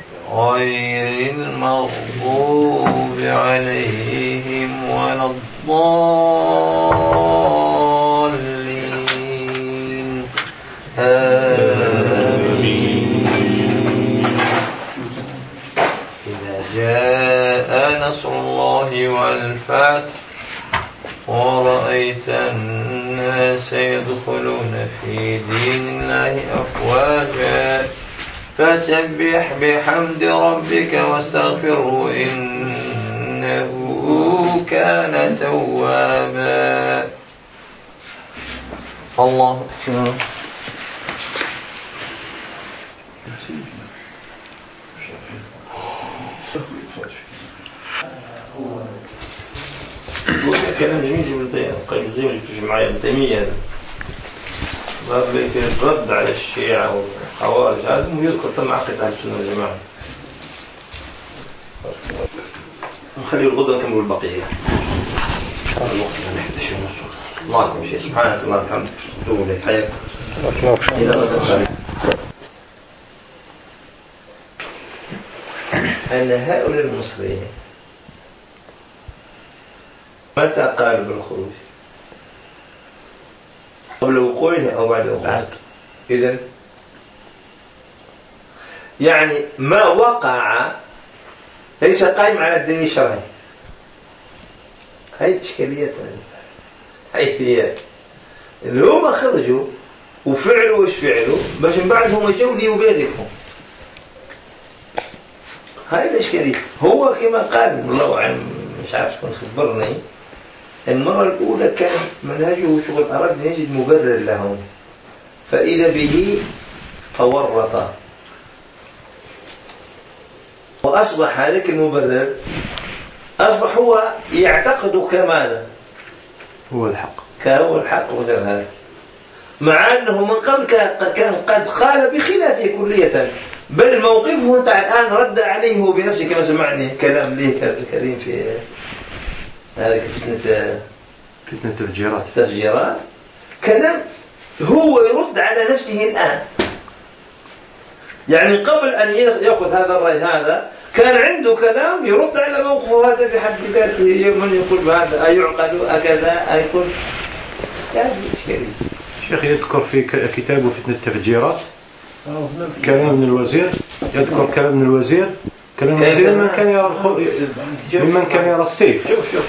غير المغضوب عليهم ولا الضالين. آمين. إذا جاء نصر الله والفتح ورأيت الناس سيدخلون في دين الله أفواجا. فسبح بحمد ربك واستغفره إنه كان توابا. الله أكبر. كلام جميل ابن القيم زي جبتوا معايا ابن تيمية هذا باب الرد على الشيعة. والخوارج هذا يذكر تم عقيدة أهل السنة والجماعة نخلي الغدوة نكمل البقية الله يكون شيء سبحانك اللهم وبحمدك توب إليك حياك أن هؤلاء المصريين متى قالوا بالخروج؟ قبل وقوعه أو بعد وقوعه إذا يعني ما وقع ليس قائم على الدين الشرعي. هاي إشكالية. حيث هي اللي هم خرجوا وفعلوا وش فعلوا باش من بعد هم جو ليباركهم هاي الإشكالية. هو كما قال الله أعلم مش عارف شكون خبرني المرة الأولى كان منهجه شغل أراد يجد مبرر لهم فإذا به تورط. وأصبح هذاك المبرر أصبح هو يعتقد كمالا هو الحق. كهو الحق وغير هذا. مع أنه من قبل كان قد خال بخلافه كلية بل موقفه أنت الآن رد عليه هو بنفسه كما سمعني كلام ليه الكريم في هذه فتنة فتنة تفجيرات تفجيرات. كلام هو يرد على نفسه الآن. يعني قبل أن يأخذ هذا الرأي هذا كان عنده كلام يرد على موقفه هذا في حد ذاته من يقول بهذا أيعقل أكذا أيكون يعني إشكالية الشيخ يذكر في كتابه فتنة التفجيرات. كلام ابن الوزير. يذكر كلام ابن الوزير. كلام ابن الوزير من كان يرى الخو... ممن كان يرى السيف. شوف شوف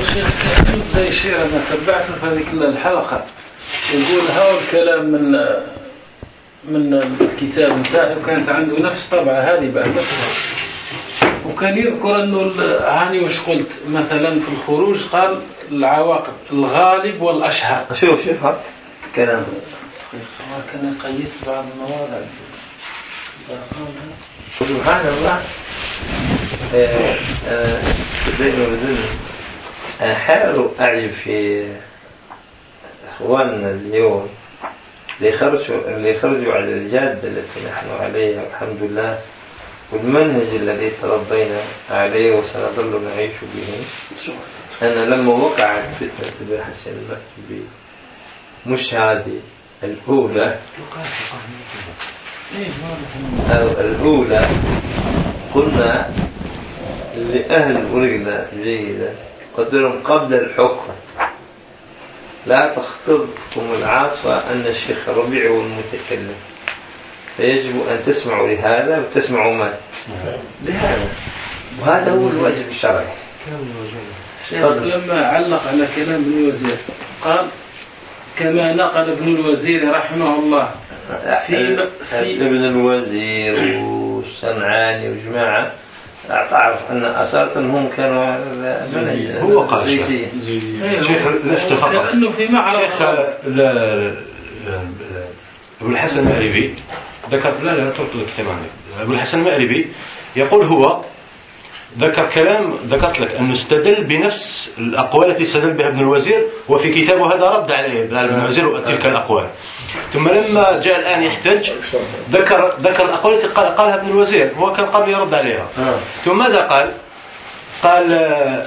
الشيخ يبدا يشير أنا تبعته في هذيك الحلقة. يقول هذا الكلام من من الكتاب نتاعي وكانت عنده نفس طبعه هذه بعد. نفسها وكان يذكر انه هاني وش قلت مثلا في الخروج قال العواقب الغالب والأشهر. شوف شوف هات كلام. كان قيدت بعض المواضع. سبحان الله. دائما بدون أحاول أعجب في إخواننا اليوم. اللي خرجوا اللي خرجوا على الجادة التي نحن عليها الحمد لله. والمنهج الذي تربينا عليه وسنظل نعيش به. أن لما وقعت فتنة ابن حسين المكتبي مش هذه الأولى الأولى. قلنا لأهل الورقة جيدة قدرهم قبل الحكم. لا تخطبكم العاطفة أن الشيخ ربيع هو المتكلم. فيجب أن تسمعوا لهذا وتسمعوا ما لهذا وهذا هو الواجب الشرعي. لما علق على كلام ابن الوزير قال كما نقل ابن الوزير رحمه الله في, في ابن الوزير والصنعاني وجماعة. تعرف أن أصالة هم كانوا هو قال شيخ. الاشتفاق كأنه في معرض. شيخ أبو الحسن المأربي. ذكر لا لا ترك الكتاب أبو الحسن المأربي يقول هو ذكر كلام ذكرت لك أنه استدل بنفس الأقوال التي استدل بها ابن الوزير وفي كتابه هذا رد عليه ابن الوزير وتلك الأقوال. ثم لما جاء الآن يحتج ذكر ذكر الأقوال التي قالها ابن الوزير هو كان قبل يرد عليها. ثم ماذا قال؟ قال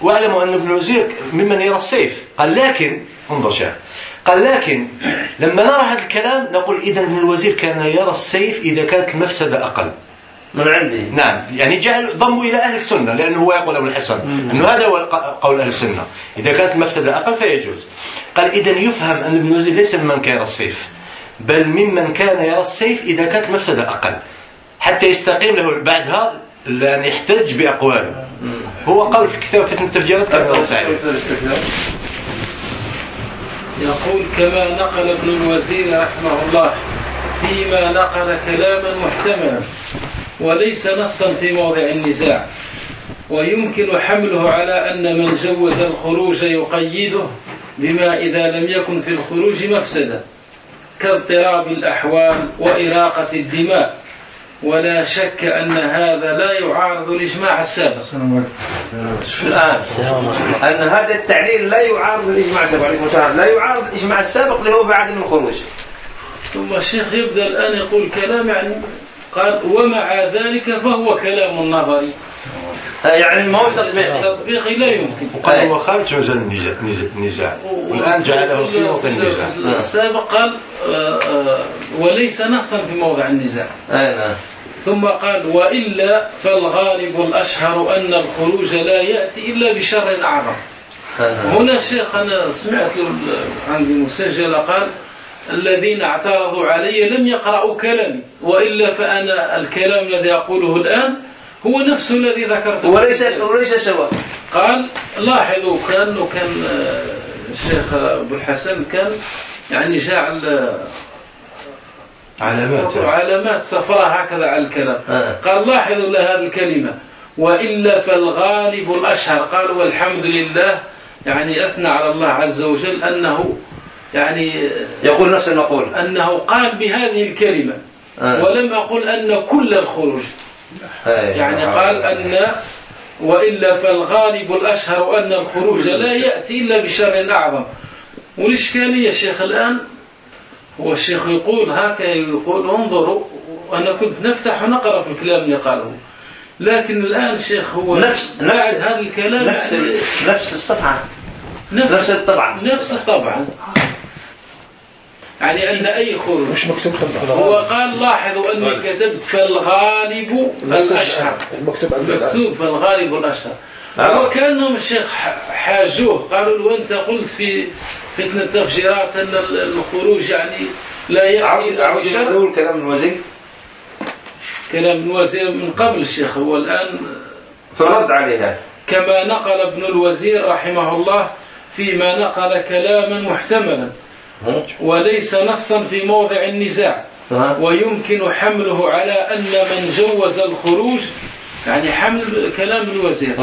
واعلموا أن ابن الوزير ممن يرى السيف. قال لكن انظر شاهد. قال لكن لما نرى هذا الكلام نقول إذا ابن الوزير كان يرى السيف إذا كانت المفسدة أقل. من عندي. نعم. يعني جعل ضموا إلى أهل السنة لأنه هو يقول أبو الحسن أنه هذا هو قول أهل السنة. إذا كانت المفسده أقل فيجوز. قال اذا يفهم أن ابن وزير ليس ممن كان يرى السيف بل ممن كان يرى السيف إذا كانت المفسده أقل. حتى يستقيم له بعدها لأن يحتج باقواله هو قال في كتاب فتنة التفجيرات كان عليه يقول كما نقل ابن الوزير رحمه الله فيما نقل كلاما محتملا. وليس نصا في موضع النزاع. ويمكن حمله على أن من جوز الخروج يقيده بما إذا لم يكن في الخروج مفسدة كاضطراب الأحوال وإراقة الدماء. ولا شك أن هذا لا يعارض الإجماع السابق. الآن أن هذا التعليل لا يعارض الإجماع السابق لا يعارض الإجماع السابق اللي هو بعد من الخروج ثم الشيخ يبدأ الآن يقول كلام يعني قال ومع ذلك فهو كلام نظري آه، يعني ما هو تطبيقي تطبيقي لا يمكن. وقال هو خارج مجال النزاع والآن جعله في موطن النزاع السابق قال آه، آه، وليس نصا في موضع النزاع أي نعم. ثم قال وإلا فالغالب الأشهر أن الخروج لا يأتي إلا بشر أعظم. هنا شيخ أنا سمعت عندي مسجلة قال الذين اعترضوا علي لم يقرأوا كلامي وإلا فأنا الكلام الذي أقوله الآن هو نفسه الذي ذكرته. وليس وليس سواء قال لاحظوا كان كان آه، الشيخ أبو الحسن كان يعني جعل آه، علامات. علامات صفراء هكذا على الكلام. آه. قال لاحظوا هذه الكلمة. وإلا فالغالب الأشهر. قال والحمد لله يعني أثنى على الله عز وجل أنه يعني يقول نفس المقول أنه قال بهذه الكلمة آه. ولم أقل أن كل الخروج. يعني قال أن وإلا فالغالب الأشهر أن الخروج لا يأتي إلا بشر أعظم. والإشكالية شيخ الآن هو الشيخ يقول هكذا يقول انظروا أنا كنت نفتح ونقرأ في الكلام اللي قاله. لكن الآن الشيخ هو نفس بعد نفس هذا الكلام نفس يعني نفس الصفحة. نفس نفس الطبعة. نفس الطبعة. يعني أن أي خروج. مش مكتوب هو قال لاحظوا أني كتبت فالغالب الأشهر. المكتوب عندنا مكتوب فالغالب الأشهر. آه. وكأنهم الشيخ حاجوه. قالوا له أنت قلت في فتنة التفجيرات أن الخروج يعني لا يأتي عاود إلا عاود بشر. يقول كلام الوزير. كلام الوزير من قبل الشيخ هو الآن فرد عليها كما نقل ابن الوزير رحمه الله فيما نقل كلاما محتملا. وليس نصا في موضع النزاع؟ ويمكن حمله على أن من جوز الخروج يعني حمل كلام الوزير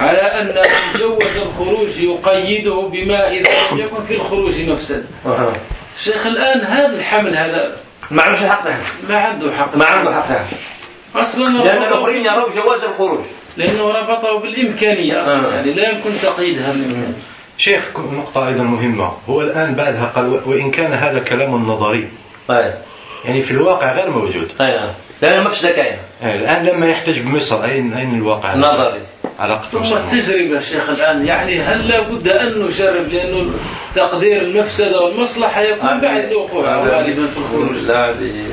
على أن من جوز الخروج يقيده بما إذا لم يكن في الخروج مفسد. الشيخ الآن هذا الحمل هذا ما عندوش حق له. ما عنده حق ما عنده حق له. أصلا لأن الآخرين يرون جواز الخروج لأنه ربطه بالإمكانية أصلا آه. يعني لا يمكن تقييدها بالإمكانية شيخ نقطة أيضا مهمة. هو الآن بعدها قال وإن كان هذا كلام نظري. أي يعني في الواقع غير موجود. أي نعم. لأن مفسدة كاينة يعني الآن لما يحتج بمصر أين أين الواقع؟ نظري. علاقة ثم مصر التجربة شيخ الآن. يعني هل لا بد أن نجرب؟ لأنه تقدير المفسدة والمصلحة يكون بعد وقوعها غالبا في الخروج. هذه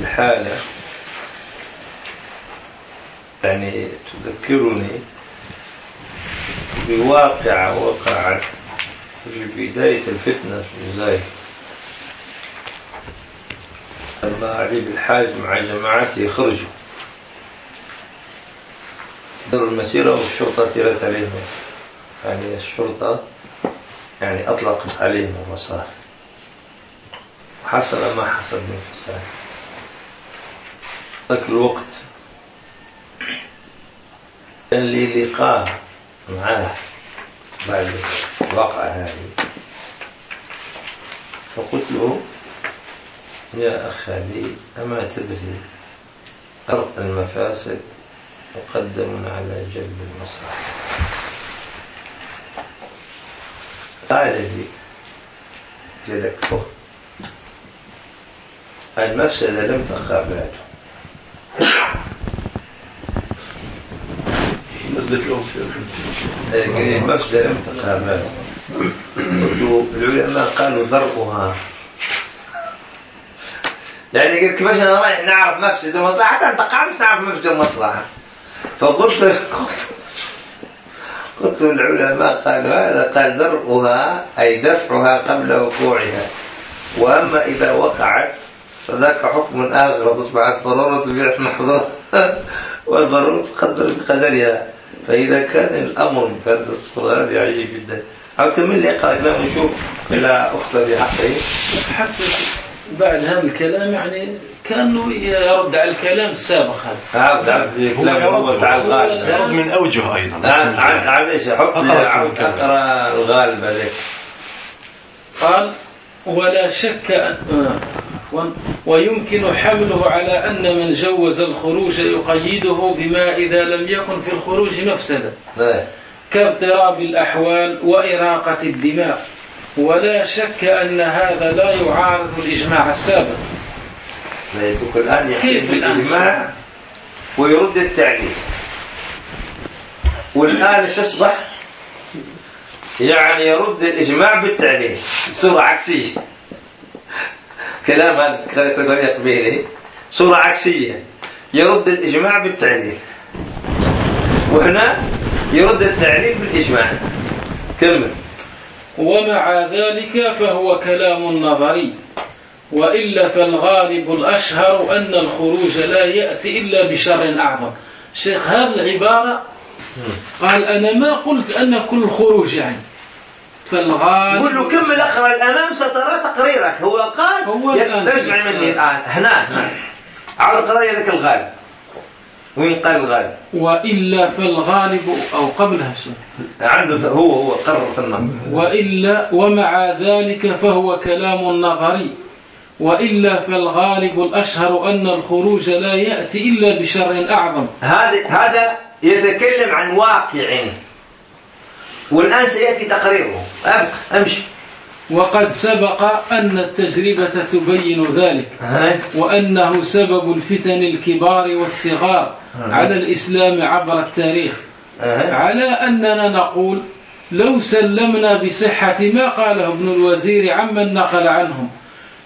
الحالة. يعني تذكرني بواقعة وقعت في بداية الفتنة في الجزائر لما علي بالحاج مع جماعته يخرجوا داروا المسيرة والشرطة تيرت عليهم. يعني الشرطة يعني أطلقت عليهم الرصاص حصل ما حصل من فساد. ذاك الوقت كان لي لقاء معاه بعد الواقعة هذه. فقلت له يا أخ علي أما تدري أرق المفاسد مقدم على جلب المصلحة. قال لي الوقت المفسدة لم بعد نزلت لهم العلماء قالوا ضربها. يعني قلت كيفاش أنا رايح نعرف مفسدة ومصلحة حتى تقع مش نعرف مفسدة ومصلحة فقلت قلت العلماء قالوا هذا قال درءها أي دفعها قبل وقوعها. وأما إذا وقعت فذاك حكم آخر فأصبحت ضرورة بيع محظور والضرورة تقدر بقدرها فإذا كان الأمر بهذا الصورة هذه عجيب جدا. أو تمل لي اقرأ كلام نشوف إلا أخت ذي حقي حتى بعد هذا الكلام يعني كأنه يرد على الكلام السابق هذا. عبد عبد كلام هو تعال الغالب. يرد من أوجه أيضا. عبد عبد إيش حط. اقرا الغالب هذيك قال ولا شك أن آه، ويمكن حمله على أن من جوز الخروج يقيده بما إذا لم يكن في الخروج مفسدة. كاضطراب الأحوال وإراقة الدماء ولا شك أن هذا لا يعارض الإجماع السابق الآن كيف الآن؟ بالإجماع ويرد التعليل والآن إيش أصبح؟ يعني يرد الإجماع بالتعليل صورة عكسية كلام هذا طريق قبيلي صورة عكسية. يرد الإجماع بالتعليل. وهنا يرد التعليل بالإجماع. كمل. ومع ذلك فهو كلام نظري. وإلا فالغالب الأشهر أن الخروج لا يأتي إلا بشر أعظم. شيخ هذه العبارة قال أنا ما قلت أن كل خروج يعني. فالغالب قل له كمل اقرا الأمام سترى تقريرك. هو قال هو الآن. اسمع مني الآن. هنا. هنا عاود اقرا لي ذاك الغالب. وين قال الغالب؟ وإلا فالغالب أو قبلها عنده هو هو قرر في النظر. وإلا ومع ذلك فهو كلام نظري. وإلا فالغالب الأشهر أن الخروج لا يأتي إلا بشر أعظم. هذا هذا يتكلم عن واقع. والآن سيأتي تقريره. أمشي. وقد سبق أن التجربة تبين ذلك؟ وأنه سبب الفتن الكبار والصغار على الإسلام عبر التاريخ؟ على أننا نقول لو سلمنا بصحة ما قاله ابن الوزير عمن نقل عنهم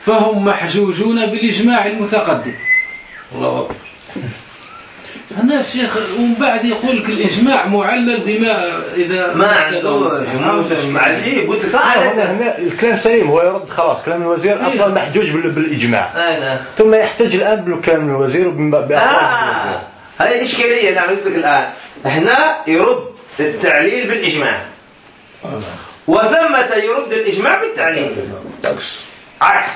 فهم محجوجون بالإجماع المتقدم. الله أكبر. هنا الشيخ ومن بعد يقول لك الإجماع معلل بما إذا ما. عنده عجيب قلت لك هنا هذا هنا الكلام سليم هو يرد خلاص كلام الوزير أصلا محجوج بال- بالإجماع. أنا ثم يحتج الآن بكلام الوزير وبم- باقوال الوزير. آه. هذه الإشكالية اللي قلت لك الآن. هنا يرد التعليل بالإجماع. وثمة يرد الإجماع بالتعليل. عكس. عكس.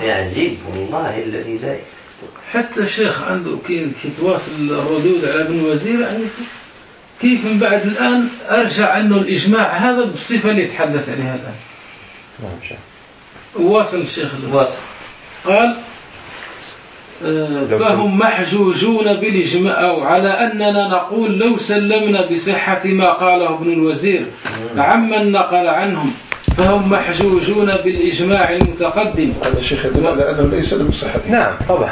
يا عجيب والله الذي لا حتى الشيخ عنده كي كي تواصل الردود على ابن الوزير يعني كيف من بعد الآن أرجع أنه الإجماع هذا بالصفة اللي يتحدث عليها الآن؟ نعم شيخ. واصل الشيخ واصل. قال آه، فهم محجوجون بالإجماع أو على أننا نقول لو سلمنا بصحة ما قاله ابن الوزير عمن نقل عنهم. فهم محجوجون بالإجماع المتقدم. هذا شيخ يدل على أنه لا يسلم بصحته نعم طبعا.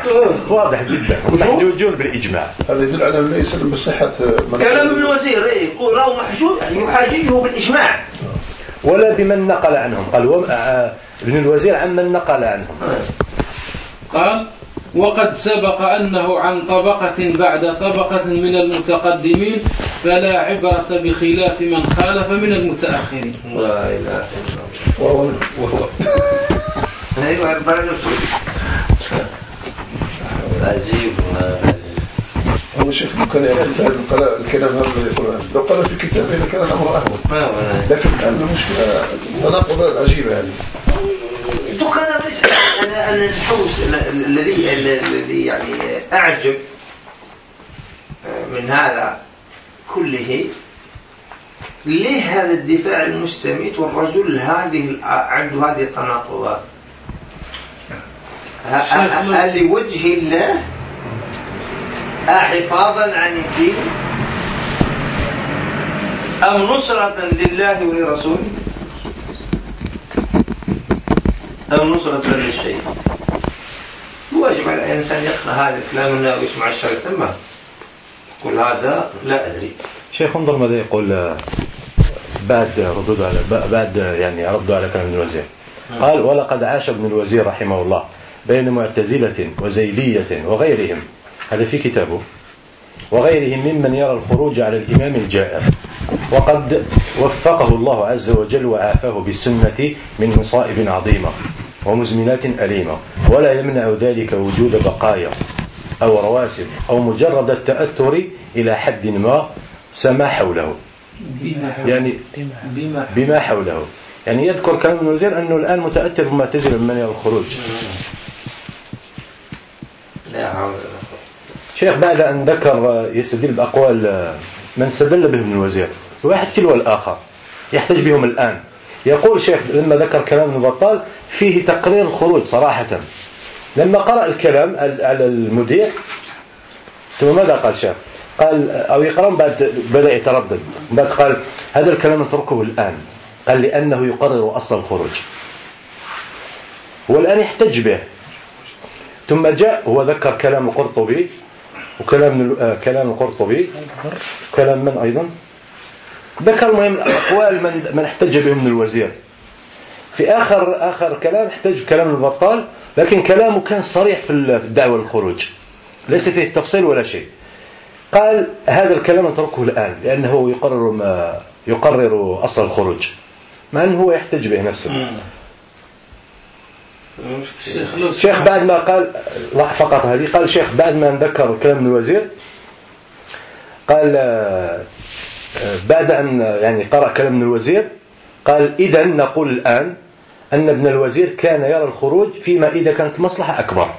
واضح جدا. محجوجون بالإجماع. هذا يدل على يسلم بصحه من كلام ابن الوزير إيه، يقول له محجوج يحاججه بالإجماع. ولا بمن نقل عنهم. قال آه، ابن الوزير عمن نقل عنهم. قال وقد سبق أنه عن طبقة بعد طبقة من المتقدمين فلا عبرة بخلاف من خالف من المتأخرين. لا إله إلا الله. وهو وهو. أيوة أربعة نفسه عجيب والله عجيب. هو شيخ لو كان يقول هذا الكلام- هذا الذي يقوله لو قال في كتابه لكان الأمر أهون. ما هو؟ أنا. لكن الان المشكلة التناقضات العجيبه يعني. أنا ليس أنا أنا الحوس ال- الذي الذي يعني أعجب من هذا كله ليه هذا الدفاع المستميت والرجل هذه عنده هذه التناقضات لوجه الله. أحفاظا عن الدين. أم نصرة لله ولرسوله. أم نصرة للشيء واجب على الإنسان يقرأ هذا الكلام ويسمع الشرع ثم يقول هذا لا أدري. شيخ انظر ماذا يقول آه، بعد ردود على بعد يعني ردوا على كلام ابن الوزير. قال ولقد عاش ابن الوزير رحمه الله بين معتزلة وزيدية وغيرهم. هذا في كتابه. وغيرهم ممن يرى الخروج على الإمام الجائر. وقد وفقه الله عز وجل وعافاه بالسنة من مصائب عظيمة ومزمنات أليمة ولا يمنع ذلك وجود بقايا أو رواسب أو مجرد التأثر إلى حد ما سما حوله. يعني بما بما حوله. يعني يذكر كلام الوزير أنه الآن متأثر بالمعتزلة من يرى الخروج. لا شيخ بعد أن ذكر يستدل بأقوال من استدل به ابن الوزير واحد تلو الآخر يحتج بهم الآن. يقول شيخ لما ذكر كلام ابن بطال فيه تقرير الخروج صراحة. لما قرأ الكلام على المذيع ثم ماذا قال شيخ؟ قال أو يقرأ بعد بدأ يتردد. بعد قال هذا الكلام نتركه الآن. قال لأنه يقرر أصل الخروج. هو الآن يحتج به. ثم جاء هو ذكر كلام القرطبي وكلام آه، كلام القرطبي. كلام من أيضا؟ ذكر المهم أقوال من من احتج بهم ابن الوزير. في آخر آخر كلام احتج بكلام البطال لكن كلامه كان صريح في الدعوة للخروج ليس فيه تفصيل ولا شيء. قال هذا الكلام نتركه الآن لأنه يقرر ما يقرر أصل الخروج. مع أنه هو يحتج به نفسه. الشيخ بعد ما قال فقط هذه قال الشيخ بعد ما ذكر كلام الوزير قال آه، بعد أن يعني قرأ كلام الوزير قال إذا نقول الآن أن ابن الوزير كان يرى الخروج فيما إذا كانت مصلحة أكبر.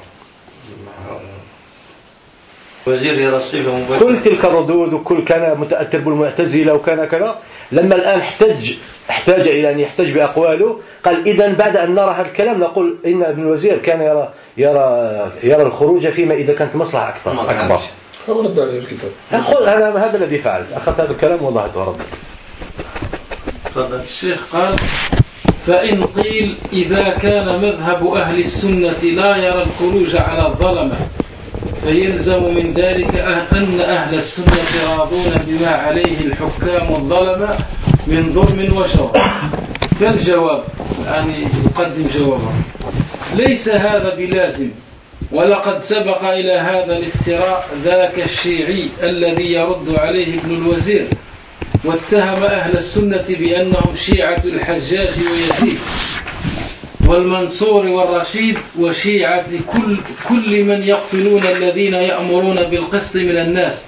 كل تلك الردود وكل كان متأثر بالمعتزلة وكان كذا لما الآن احتج احتاج إلى أن يحتج بأقواله. قال إذا بعد أن نرى هذا الكلام نقول إن ابن الوزير كان يرى يرى يرى الخروج فيما إذا كانت مصلحة أكثر. أكبر. رد عليه الكتاب. أقول أنا هذا الذي فعل. أخذت هذا الكلام وضعته تفضل. الشيخ قال فإن قيل إذا كان مذهب أهل السنة لا يرى الخروج على الظلمة فيلزم من ذلك أن أهل السنة راضون بما عليه الحكام الظلمة من ظلم وشر. فالجواب يعني يقدم جوابه. ليس هذا بلازم ولقد سبق إلى هذا الافتراء ذاك الشيعي الذي يرد عليه ابن الوزير واتهم أهل السنة بأنهم شيعة الحجاج ويزيد والمنصور والرشيد وشيعة كل, كل من يقتلون الذين يأمرون بالقسط من الناس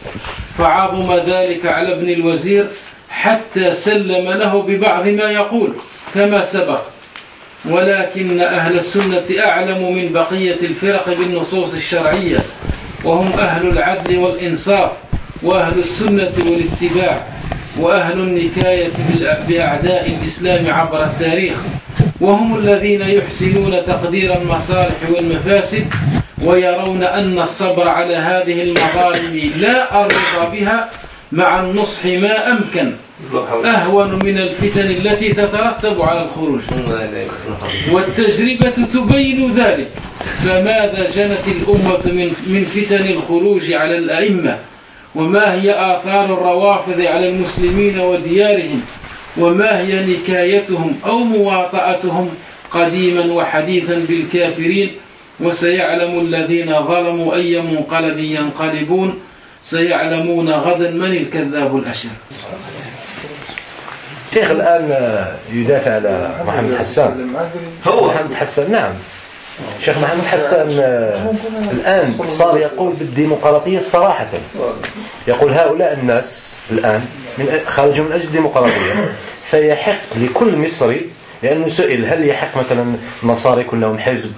فعظم ذلك على ابن الوزير حتى سلم له ببعض ما يقول كما سبق. ولكن أهل السنة أعلم من بقية الفرق بالنصوص الشرعية وهم أهل العدل والإنصاف وأهل السنة والاتباع وأهل النكاية بأعداء الإسلام عبر التاريخ. وهم الذين يحسنون تقدير المصالح والمفاسد ويرون أن الصبر على هذه المظالم لا الرضا بها مع النصح ما أمكن. أهون من الفتن التي تترتب على الخروج. والتجربة تبين ذلك. فماذا جنت الأمة من من فتن الخروج على الأئمة؟ وما هي آثار الروافض على المسلمين وديارهم؟ وما هي نكايتهم أو مواطأتهم قديما وحديثا بالكافرين؟ وسيعلم الذين ظلموا أي منقلب ينقلبون. سيعلمون غدا من الكذاب الأشر. شيخ الآن يدافع على محمد حسان. هو. محمد حسان نعم. شيخ محمد حسان الآن صار يقول بالديمقراطية صراحة. يقول هؤلاء الناس الآن من خرجوا من أجل الديمقراطية. فيحق لكل مصري لأنه سئل هل يحق مثلا النصارى يكون لهم حزب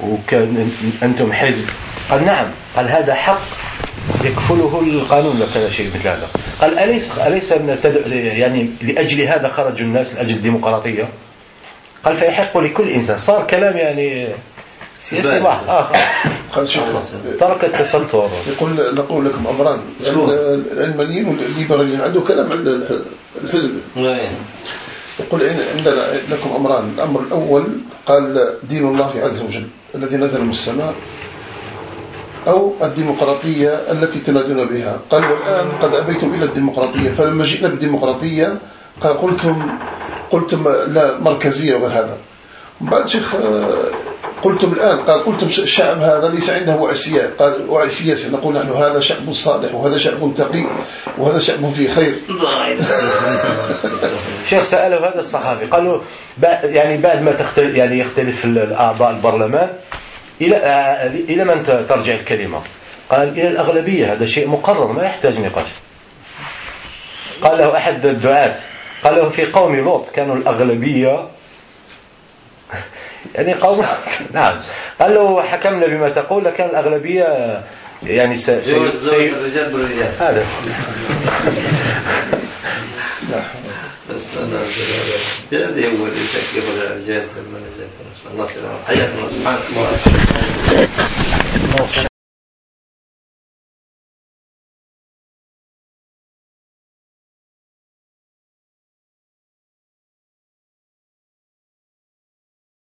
وكان أنتم حزب؟ قال نعم. قال هذا حق يكفله القانون لو كان شيء مثل هذا. قال أليس أليس. يعني لأجل هذا خرجوا الناس لأجل الديمقراطية؟ قال فيحق لكل إنسان. صار كلام يعني سياسي واحد. آخر قال شوف ترك التستر يقول نقول لكم أمران. العلمانيين والليبراليين عنده كلام عند الحزب يقول إن- عندنا لكم أمران. الأمر الأول قال دين الله عز وجل الذي نزل من السماء أو الديمقراطية التي تنادون بها. قال والآن قد أبيتم إلى الديمقراطية. فلما جئنا بالديمقراطية قال قلتم قلتم لا مركزية وغير هذا. بعد شيخ آه، قلتم الآن قال قلتم الشعب هذا ليس عنده وعي سياسي قال وعي سياسي. نقول نحن هذا شعب صالح وهذا شعب تقي وهذا شعب فيه خير. شيخ سأله هذا الصحابي قالوا يعني بعد ما تختلف يعني يختلف ال- الأعضاء البرلمان إلى آه، إلى من ترجع الكلمة؟ قال إلى الأغلبية هذا شيء مقرر ما يحتاج نقاش. قال له أحد الدعاة قال له في قوم لوط كانوا الأغلبية. يعني قوم نعم. قال له حكمنا بما تقول لكن الأغلبية يعني س... س... سي... الرجال بالرجال. هذا. استنى هذا هو اللي الرجال من الرجال نسأل الله. سبحانه وتعالى